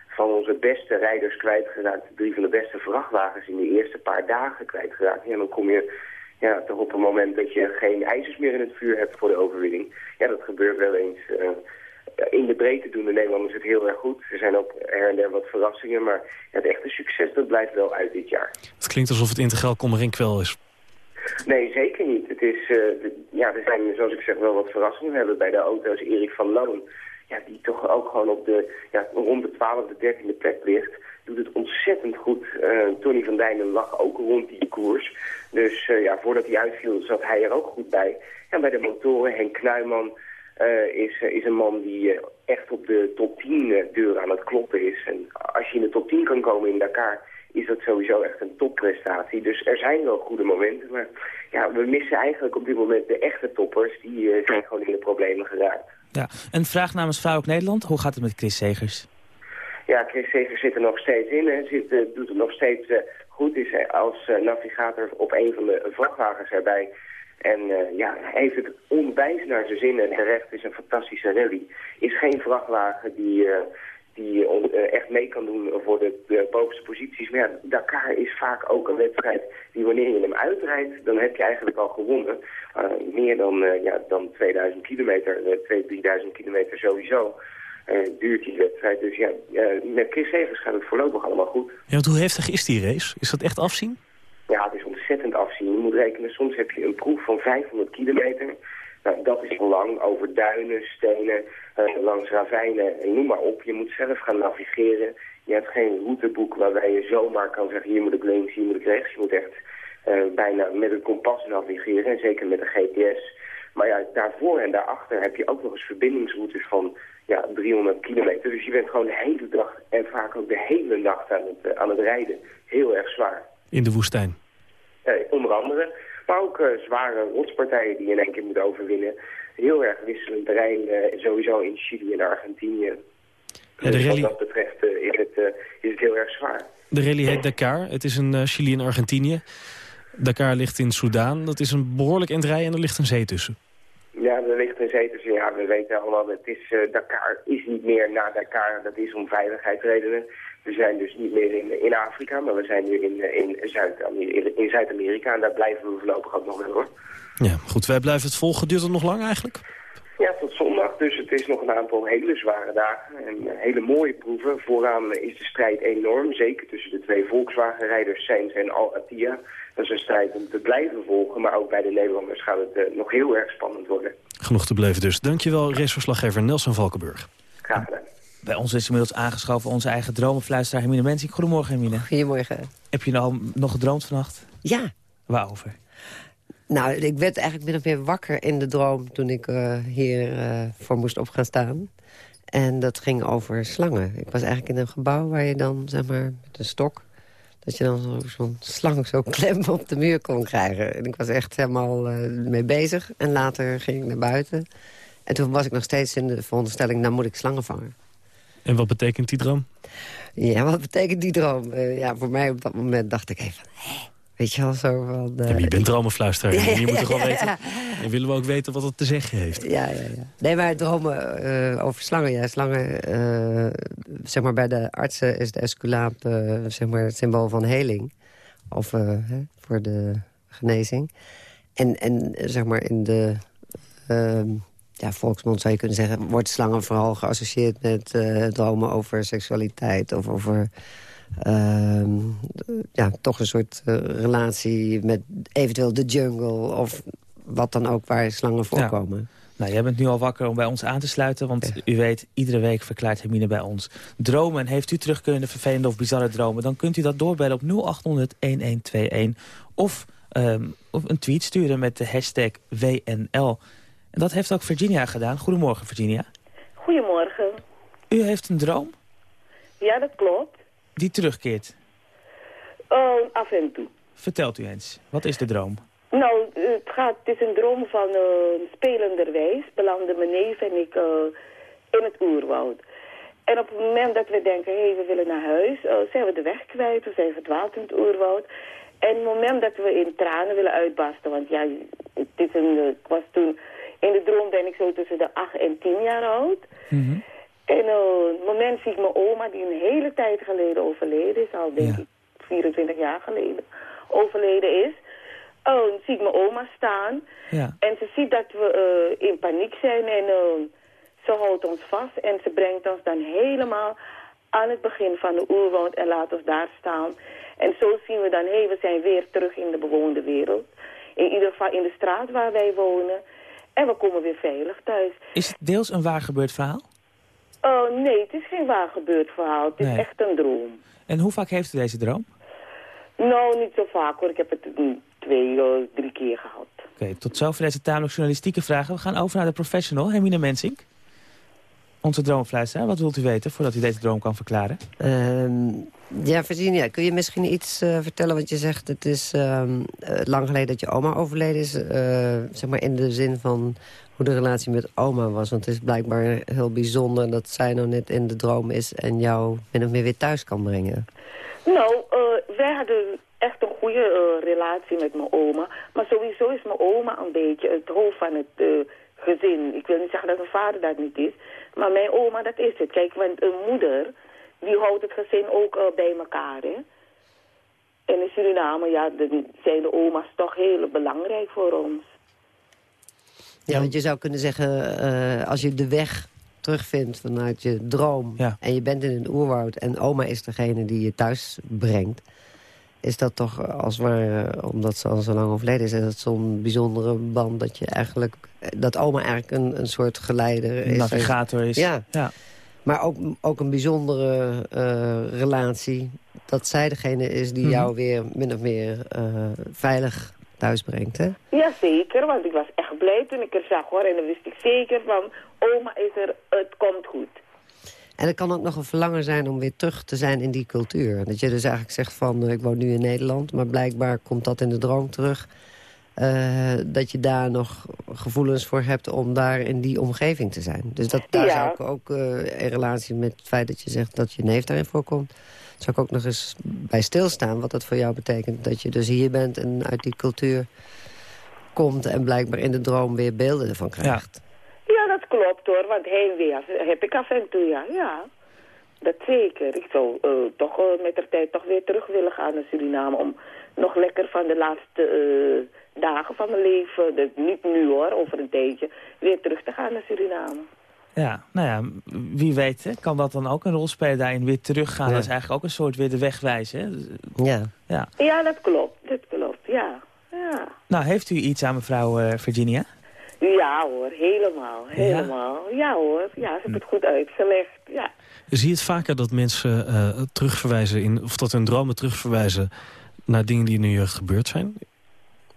van onze beste rijders kwijtgeraakt. Drie van de beste vrachtwagens in de eerste paar dagen kwijtgeraakt. En dan kom je ja, toch op een moment dat je geen ijzers meer in het vuur hebt voor de overwinning. Ja, dat gebeurt wel eens. Uh, in de breedte doen de Nederlanders het heel erg goed. Er zijn ook her en der wat verrassingen, maar het echte succes dat blijft wel uit dit jaar. Het klinkt alsof het integraal kommer en kwel is. Nee, zeker niet. Het is, uh, ja, er zijn, zoals ik zeg, wel wat verrassingen. We hebben bij de auto's Erik van Loon, ja, die toch ook gewoon op de, ja, rond de 12e, 13e plek ligt. Doet het ontzettend goed. Uh, Tony van Dijnen lag ook rond die koers. Dus uh, ja, voordat hij uitviel zat hij er ook goed bij. En bij de motoren, Henk Knuiman is, is een man die echt op de top 10 deur aan het kloppen is. En als je in de top 10 kan komen in Dakar is dat sowieso echt een topprestatie. Dus er zijn wel goede momenten, maar ja, we missen eigenlijk op dit moment de echte toppers. Die zijn gewoon in de problemen geraakt. Ja, een vraag namens Vrouw ook Nederland. Hoe gaat het met Chris Segers? Ja, Chris Segers zit er nog steeds in. Hij Zit, uh, doet het nog steeds uh, goed. Is als navigator op een van de vrachtwagens erbij. En ja, hij heeft het onwijs naar zijn zin en terecht. is een fantastische rally. Is geen vrachtwagen die die echt mee kan doen voor de, de, bovenste posities. Maar ja, Dakar is vaak ook een wedstrijd die wanneer je hem uitrijdt, dan heb je eigenlijk al gewonnen. Meer dan, ja, dan 2000 kilometer, 2000, 3000 kilometer sowieso. Duurt die wedstrijd. Dus ja, met Chris Segers gaat het voorlopig allemaal goed. Ja, want hoe heftig is die race? Is dat echt afzien? Ja, het is ontzettend afzien. Je moet rekenen, soms heb je een proef van 500 kilometer. Nou, dat is lang over duinen, stenen, uh, langs ravijnen, en noem maar op. Je moet zelf gaan navigeren. Je hebt geen routeboek waarbij je zomaar kan zeggen, hier moet ik links, hier moet ik rechts. Je moet echt uh, bijna met een kompas navigeren, en zeker met een GPS. Maar ja, daarvoor en daarachter heb je ook nog eens verbindingsroutes van ja, 300 kilometer. Dus je bent gewoon de hele dag en vaak ook de hele nacht aan het, aan het rijden. Heel erg zwaar. In de woestijn? onder andere. Maar ook uh, zware rotspartijen die je in één keer moet overwinnen. Heel erg wisselend terrein, uh, sowieso in Chili en Argentinië. Ja, de dus rally... Wat dat betreft uh, is, het, is het heel erg zwaar. De rally heet Dakar. Het is een Chili en Argentinië. Dakar ligt in Soudaan. Dat is een behoorlijk endrij en er ligt een zee tussen. Ja, er ligt een zee tussen. Ja, we weten allemaal, het is, Dakar is niet meer naar Dakar. Dat is om veiligheidsredenen. We zijn dus niet meer in, in Afrika, maar we zijn nu in, in Zuid-Amerika Zuid en daar blijven we voorlopig ook nog wel hoor. Ja, goed. Wij blijven het volgen. Duurt het nog lang eigenlijk? Ja, tot zondag. Dus het is nog een aantal hele zware dagen en hele mooie proeven. Vooraan is de strijd enorm, zeker tussen de twee Volkswagen-rijders Sainz en Al Attiyah. Dat is een strijd om te blijven volgen, maar ook bij de Nederlanders gaat het uh, nog heel erg spannend worden. Genoeg te blijven dus. Dankjewel, raceverslaggever Nelson Valkenburg. Graag gedaan. Bij ons is inmiddels aangeschoven onze eigen dromenfluisteraar Hermine Mensing. Goedemorgen, Hermine. Goedemorgen. Heb je nou nog gedroomd vannacht? Ja. Waarover? Nou, ik werd eigenlijk min of meer wakker in de droom... toen ik uh, hier uh, voor moest op gaan staan. En dat ging over slangen. Ik was eigenlijk in een gebouw waar je dan, zeg maar, met een stok... dat je dan zo'n slang zo klem op de muur kon krijgen. En ik was echt helemaal uh, mee bezig. En later ging ik naar buiten. En toen was ik nog steeds in de veronderstelling... nou moet ik slangen vangen. En wat betekent die droom? Ja, wat betekent die droom? Ja, voor mij op dat moment dacht ik even... weet je wel, zo van... Uh, ja, je bent dromenfluisteraar. [laughs] Je moet toch wel weten... En willen we ook weten wat het te zeggen heeft. Ja, ja, ja. Nee, maar dromen uh, over slangen. Ja, slangen, zeg maar bij de artsen is de esculaap zeg maar het symbool van heling. Of hè, voor de genezing. En, en zeg maar in de ja, volksmond zou je kunnen zeggen... wordt slangen vooral geassocieerd met dromen over seksualiteit... of over ja, toch een soort uh, relatie met eventueel de jungle... of wat dan ook waar slangen voorkomen. Ja. Nou, jij bent nu al wakker om bij ons aan te sluiten... want ja. u weet, iedere week verklaart Hermine bij ons dromen. En heeft u terugkerende vervelende of bizarre dromen... dan kunt u dat doorbellen op 0800-1121 of, um, of een tweet sturen met de hashtag WNL... En dat heeft ook Virginia gedaan. Goedemorgen, Virginia. Goedemorgen. U heeft een droom? Ja, dat klopt. Die terugkeert? Oh, af en toe. Vertelt u eens. Wat is de droom? Nou, het, gaat, het is een droom van uh, spelenderwijs. Belanden mijn neef en ik uh, in het oerwoud. En op het moment dat we denken, hé, hey, we willen naar huis, uh, zijn we de weg kwijt. We zijn verdwaald in het oerwoud. En het moment dat we in tranen willen uitbarsten, want ja, het is een, ik was toen, in de droom ben ik zo tussen de 8 en 10 jaar oud. Mm En op het moment zie ik mijn oma, die een hele tijd geleden overleden is, al denk ik 24 jaar geleden overleden is. Oh, dan zie ik mijn oma staan. Ja. En ze ziet dat we uh, in paniek zijn en uh, ze houdt ons vast. En ze brengt ons dan helemaal aan het begin van de oerwoud en laat ons daar staan. En zo zien we dan, hé, hey, we zijn weer terug in de bewoonde wereld. In ieder geval in de straat waar wij wonen. En we komen weer veilig thuis. Is het deels een waar gebeurd verhaal? Oh, nee, het is geen waar gebeurd verhaal. Het is echt een droom. En hoe vaak heeft u deze droom? Nou, niet zo vaak hoor. Ik heb het mm, twee, uh, drie keer gehad. Oké, tot zover deze tamelijk journalistieke vragen. We gaan over naar de professional, Hermine Mensink. Onze droomfluisteraar. Wat wilt u weten voordat u deze droom kan verklaren? Ehm, ja, Virginia, kun je misschien iets eh, vertellen? Want je zegt, het is ehm, eh, lang geleden dat je oma overleden is. eh, zeg maar in de zin van hoe de relatie met oma was. Want het is blijkbaar heel bijzonder dat zij nou net in de droom is... en jou min of meer weer thuis kan brengen. Nou, uh, wij hadden echt een goede uh, relatie met mijn oma. Maar sowieso is mijn oma een beetje het hoofd van het uh, gezin. Ik wil niet zeggen dat mijn vader dat niet is. Maar mijn oma, dat is het. Kijk, want een moeder, die houdt het gezin ook uh, bij elkaar, hè. En in Suriname, ja, de, zijn de oma's toch heel belangrijk voor ons. Ja, want je zou kunnen zeggen, uh, als je de weg terugvindt vanuit je droom... Ja. en je bent in een oerwoud en oma is degene die je thuis brengt... is dat toch als het ware, omdat ze al zo lang overleden is... is dat zo'n bijzondere band dat je eigenlijk... dat oma eigenlijk een, een soort geleider is. Navigator is. Ja. ja. Maar ook, ook een bijzondere uh, relatie. Dat zij degene is die mm -hmm. jou weer min of meer uh, veilig thuis brengt, hè? Ja, zeker. Want ik was echt blij toen ik er zag, hoor. En dan wist ik zeker van, oma is er, het komt goed. En het kan ook nog een verlangen zijn om weer terug te zijn in die cultuur. Dat je dus eigenlijk zegt van, uh, ik woon nu in Nederland... maar blijkbaar komt dat in de droom terug... Uh, dat je daar nog gevoelens voor hebt om daar in die omgeving te zijn. Dus dat, daar ja. zou ik ook uh, in relatie met het feit dat je zegt dat je neef daarin voorkomt... zou ik ook nog eens bij stilstaan wat dat voor jou betekent. Dat je dus hier bent en uit die cultuur komt... en blijkbaar in de droom weer beelden ervan krijgt. Ja, klopt hoor, want heen weer heb ik af en toe, ja. ja. Dat zeker. Ik zou uh, toch uh, met de tijd toch weer terug willen gaan naar Suriname... om nog lekker van de laatste uh, dagen van mijn leven, dus niet nu hoor, over een tijdje... weer terug te gaan naar Suriname. Ja, nou ja, wie weet hè, kan dat dan ook een rol spelen daarin weer teruggaan. Ja. Dat is eigenlijk ook een soort weer de weg wijzen. Hè? Ja. ja. Ja, dat klopt. Dat klopt, ja. ja. Nou, heeft u iets aan mevrouw uh, Virginia? Ja hoor, helemaal. Helemaal. Ja, ja hoor. Ja, ze heeft het goed uitgelegd. Ja. Zie je het vaker dat mensen uh, terugverwijzen, in, of dat hun dromen terugverwijzen naar dingen die in hun jeugd gebeurd zijn?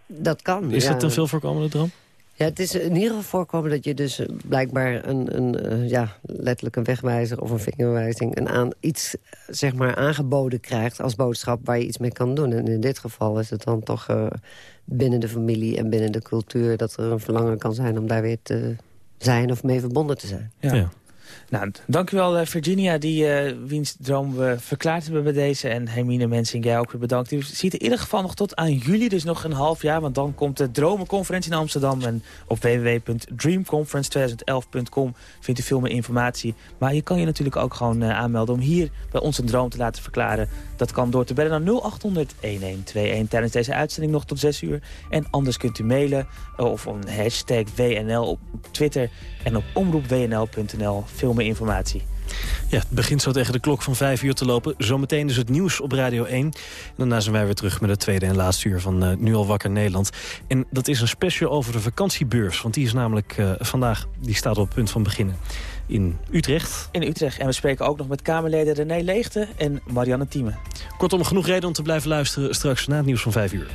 Dat kan, Is ja. dat een veel voorkomende droom? Ja, het is in ieder geval voorkomen dat je dus blijkbaar een, een uh, ja, letterlijk een wegwijzer of een vingerwijzing... Een aan, iets zeg maar, aangeboden krijgt als boodschap waar je iets mee kan doen. En in dit geval is het dan toch uh, binnen de familie en binnen de cultuur... dat er een verlangen kan zijn om daar weer te zijn of mee verbonden te zijn. Ja. Nou, dankjewel Virginia, die uh, wiens droom we verklaard hebben bij deze. En Hermine Mensing, jij ook weer bedankt. U ziet in ieder geval nog tot aan juli, dus nog een half jaar. Want dan komt de Dromenconferentie in Amsterdam. En op www.dreamconference2011.com vindt u veel meer informatie. Maar je kan je natuurlijk ook gewoon uh, aanmelden om hier bij ons een droom te laten verklaren. Dat kan door te bellen naar 0800-1121 tijdens deze uitzending nog tot 6 uur. En anders kunt u mailen of een hashtag WNL op Twitter en op omroepwnl.nl. Veel meer informatie. Ja, het begint zo tegen de klok van 5 uur te lopen. Zometeen is het nieuws op Radio 1. En daarna zijn wij weer terug met het tweede en laatste uur van uh, Nu al wakker Nederland. En dat is een special over de vakantiebeurs. Want die is namelijk uh, vandaag, die staat op het punt van beginnen. In Utrecht. In Utrecht. En we spreken ook nog met Kamerleden René Leegte en Marianne Thieme. Kortom, genoeg reden om te blijven luisteren straks na het nieuws van 5 uur.